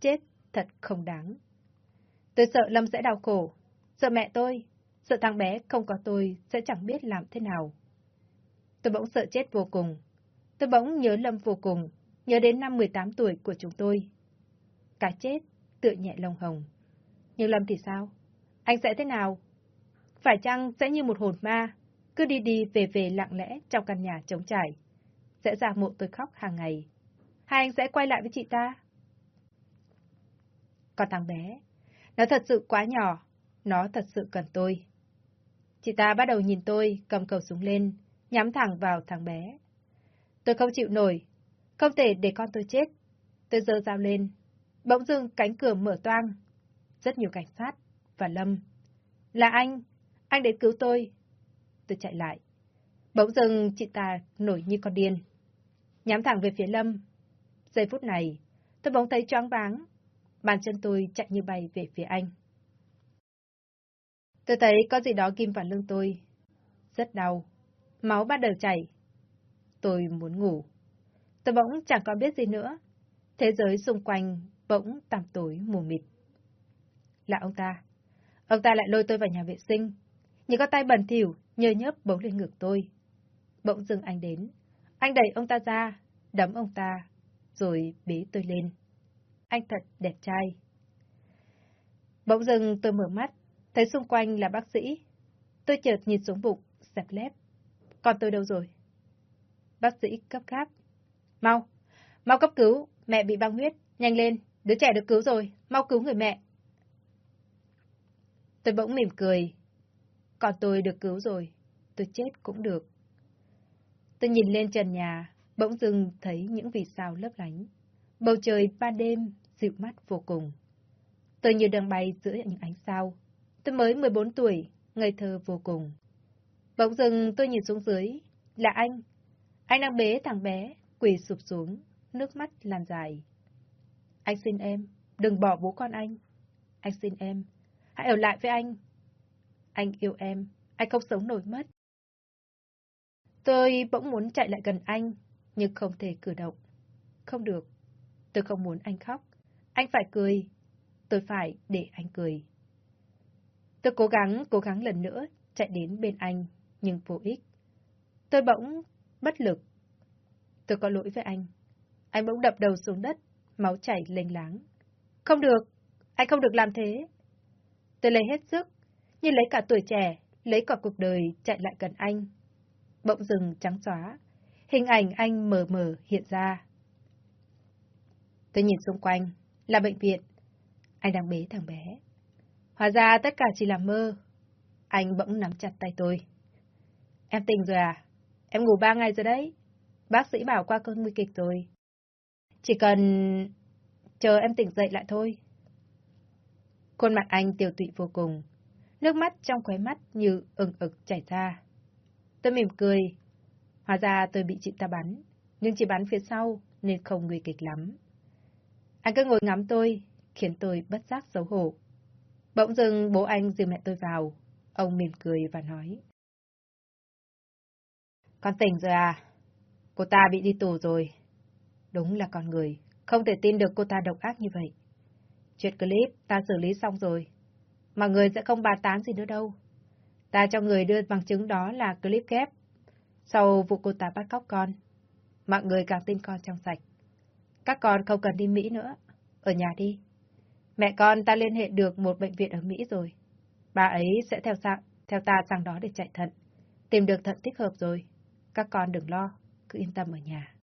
Chết thật không đáng. Tôi sợ Lâm sẽ đau khổ, sợ mẹ tôi, sợ thằng bé không có tôi sẽ chẳng biết làm thế nào. Tôi bỗng sợ chết vô cùng. Tôi bỗng nhớ Lâm vô cùng, nhớ đến năm 18 tuổi của chúng tôi. Cả chết, tựa nhẹ lông hồng. Nhưng Lâm thì sao? Anh sẽ thế nào? Phải chăng sẽ như một hồn ma, cứ đi đi về về lặng lẽ trong căn nhà trống trải? Sẽ ra mộ tôi khóc hàng ngày. Hai anh sẽ quay lại với chị ta? Còn thằng bé, nó thật sự quá nhỏ, nó thật sự cần tôi. Chị ta bắt đầu nhìn tôi, cầm cầu súng lên, nhắm thẳng vào thằng bé. Tôi không chịu nổi, không thể để con tôi chết. Tôi giơ dao lên, bỗng dưng cánh cửa mở toang. Rất nhiều cảnh sát, và Lâm. Là anh, anh đến cứu tôi. Tôi chạy lại. Bỗng dưng chị ta nổi như con điên. Nhắm thẳng về phía Lâm. Giây phút này, tôi bỗng thấy choáng váng. Bàn chân tôi chạy như bay về phía anh. Tôi thấy có gì đó kim vào lưng tôi. Rất đau. Máu bắt đầu chảy. Tôi muốn ngủ. Tôi bỗng chẳng có biết gì nữa. Thế giới xung quanh bỗng tăm tối mù mịt. Là ông ta. Ông ta lại lôi tôi vào nhà vệ sinh. Những con tay bẩn thỉu, nhơ nhớp bấu lên ngực tôi. Bỗng dưng anh đến. Anh đẩy ông ta ra, đấm ông ta, rồi bế tôi lên. Anh thật đẹp trai. Bỗng dưng tôi mở mắt, thấy xung quanh là bác sĩ. Tôi chợt nhìn xuống bụng, sẹp lép. Còn tôi đâu rồi? Bác sĩ cấp gáp. Mau, mau cấp cứu, mẹ bị băng huyết, nhanh lên, đứa trẻ được cứu rồi, mau cứu người mẹ. Tôi bỗng mỉm cười. Còn tôi được cứu rồi, tôi chết cũng được. Tôi nhìn lên trần nhà, bỗng dưng thấy những vì sao lấp lánh. Bầu trời ban đêm dịu mắt vô cùng. Tôi như đang bay giữa những ánh sao. Tôi mới 14 tuổi, ngây thơ vô cùng. Bỗng dưng tôi nhìn xuống dưới, là anh. Anh đang bế thằng bé, quỳ sụp xuống, nước mắt lan dài. Anh xin em, đừng bỏ bố con anh. Anh xin em, hãy ở lại với anh. Anh yêu em, anh không sống nổi mất. Tôi bỗng muốn chạy lại gần anh, nhưng không thể cử động. Không được, tôi không muốn anh khóc. Anh phải cười, tôi phải để anh cười. Tôi cố gắng, cố gắng lần nữa chạy đến bên anh, nhưng vô ích. Tôi bỗng bất lực. Tôi có lỗi với anh. Anh bỗng đập đầu xuống đất, máu chảy lênh láng. Không được, anh không được làm thế. Tôi lấy hết sức, như lấy cả tuổi trẻ, lấy cả cuộc đời chạy lại gần anh. Bỗng rừng trắng xóa, hình ảnh anh mờ mờ hiện ra. Tôi nhìn xung quanh, là bệnh viện. Anh đang bế thằng bé. Hóa ra tất cả chỉ là mơ. Anh bỗng nắm chặt tay tôi. Em tỉnh rồi à? Em ngủ ba ngày rồi đấy. Bác sĩ bảo qua cơn nguy kịch rồi. Chỉ cần chờ em tỉnh dậy lại thôi. Khuôn mặt anh tiêu tụy vô cùng. Nước mắt trong khóe mắt như ừng ực chảy ra. Tôi mỉm cười. Hóa ra tôi bị chị ta bắn, nhưng chỉ bắn phía sau nên không nguy kịch lắm. Anh cứ ngồi ngắm tôi, khiến tôi bất giác xấu hổ. Bỗng dưng bố anh dìu mẹ tôi vào. Ông mỉm cười và nói. Con tỉnh rồi à? Cô ta bị đi tù rồi. Đúng là con người, không thể tin được cô ta độc ác như vậy. Chuyện clip ta xử lý xong rồi. Mà người sẽ không bàn tán gì nữa đâu. Ta cho người đưa bằng chứng đó là clip ghép. Sau vụ cô ta bắt cóc con, mọi người càng tin con trong sạch. Các con không cần đi Mỹ nữa. Ở nhà đi. Mẹ con ta liên hệ được một bệnh viện ở Mỹ rồi. Bà ấy sẽ theo sang, theo ta sang đó để chạy thận. Tìm được thận thích hợp rồi. Các con đừng lo, cứ yên tâm ở nhà.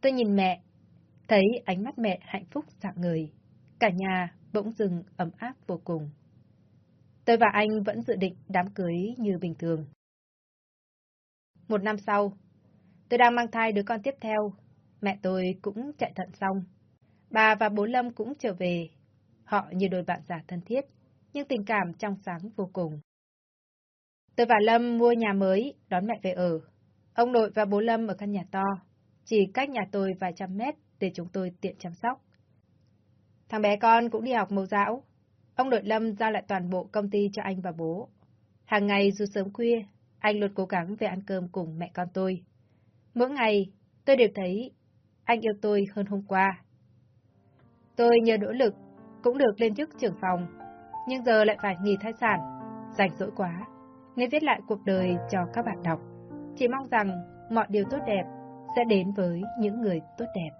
Tôi nhìn mẹ, thấy ánh mắt mẹ hạnh phúc dạng người. Cả nhà bỗng dừng ấm áp vô cùng. Tôi và anh vẫn dự định đám cưới như bình thường. Một năm sau, tôi đang mang thai đứa con tiếp theo. Mẹ tôi cũng chạy thận xong. Bà và bố Lâm cũng trở về. Họ như đôi bạn già thân thiết, nhưng tình cảm trong sáng vô cùng. Tôi và Lâm mua nhà mới, đón mẹ về ở. Ông nội và bố Lâm ở căn nhà to, chỉ cách nhà tôi vài trăm mét để chúng tôi tiện chăm sóc. Thằng bé con cũng đi học mẫu giáo. Ông nội Lâm giao lại toàn bộ công ty cho anh và bố. Hàng ngày dù sớm khuya, anh luôn cố gắng về ăn cơm cùng mẹ con tôi. Mỗi ngày, tôi đều thấy anh yêu tôi hơn hôm qua. Tôi nhờ nỗ lực, cũng được lên chức trưởng phòng, nhưng giờ lại phải nghỉ thai sản, rảnh rỗi quá, nên viết lại cuộc đời cho các bạn đọc. Chỉ mong rằng mọi điều tốt đẹp sẽ đến với những người tốt đẹp.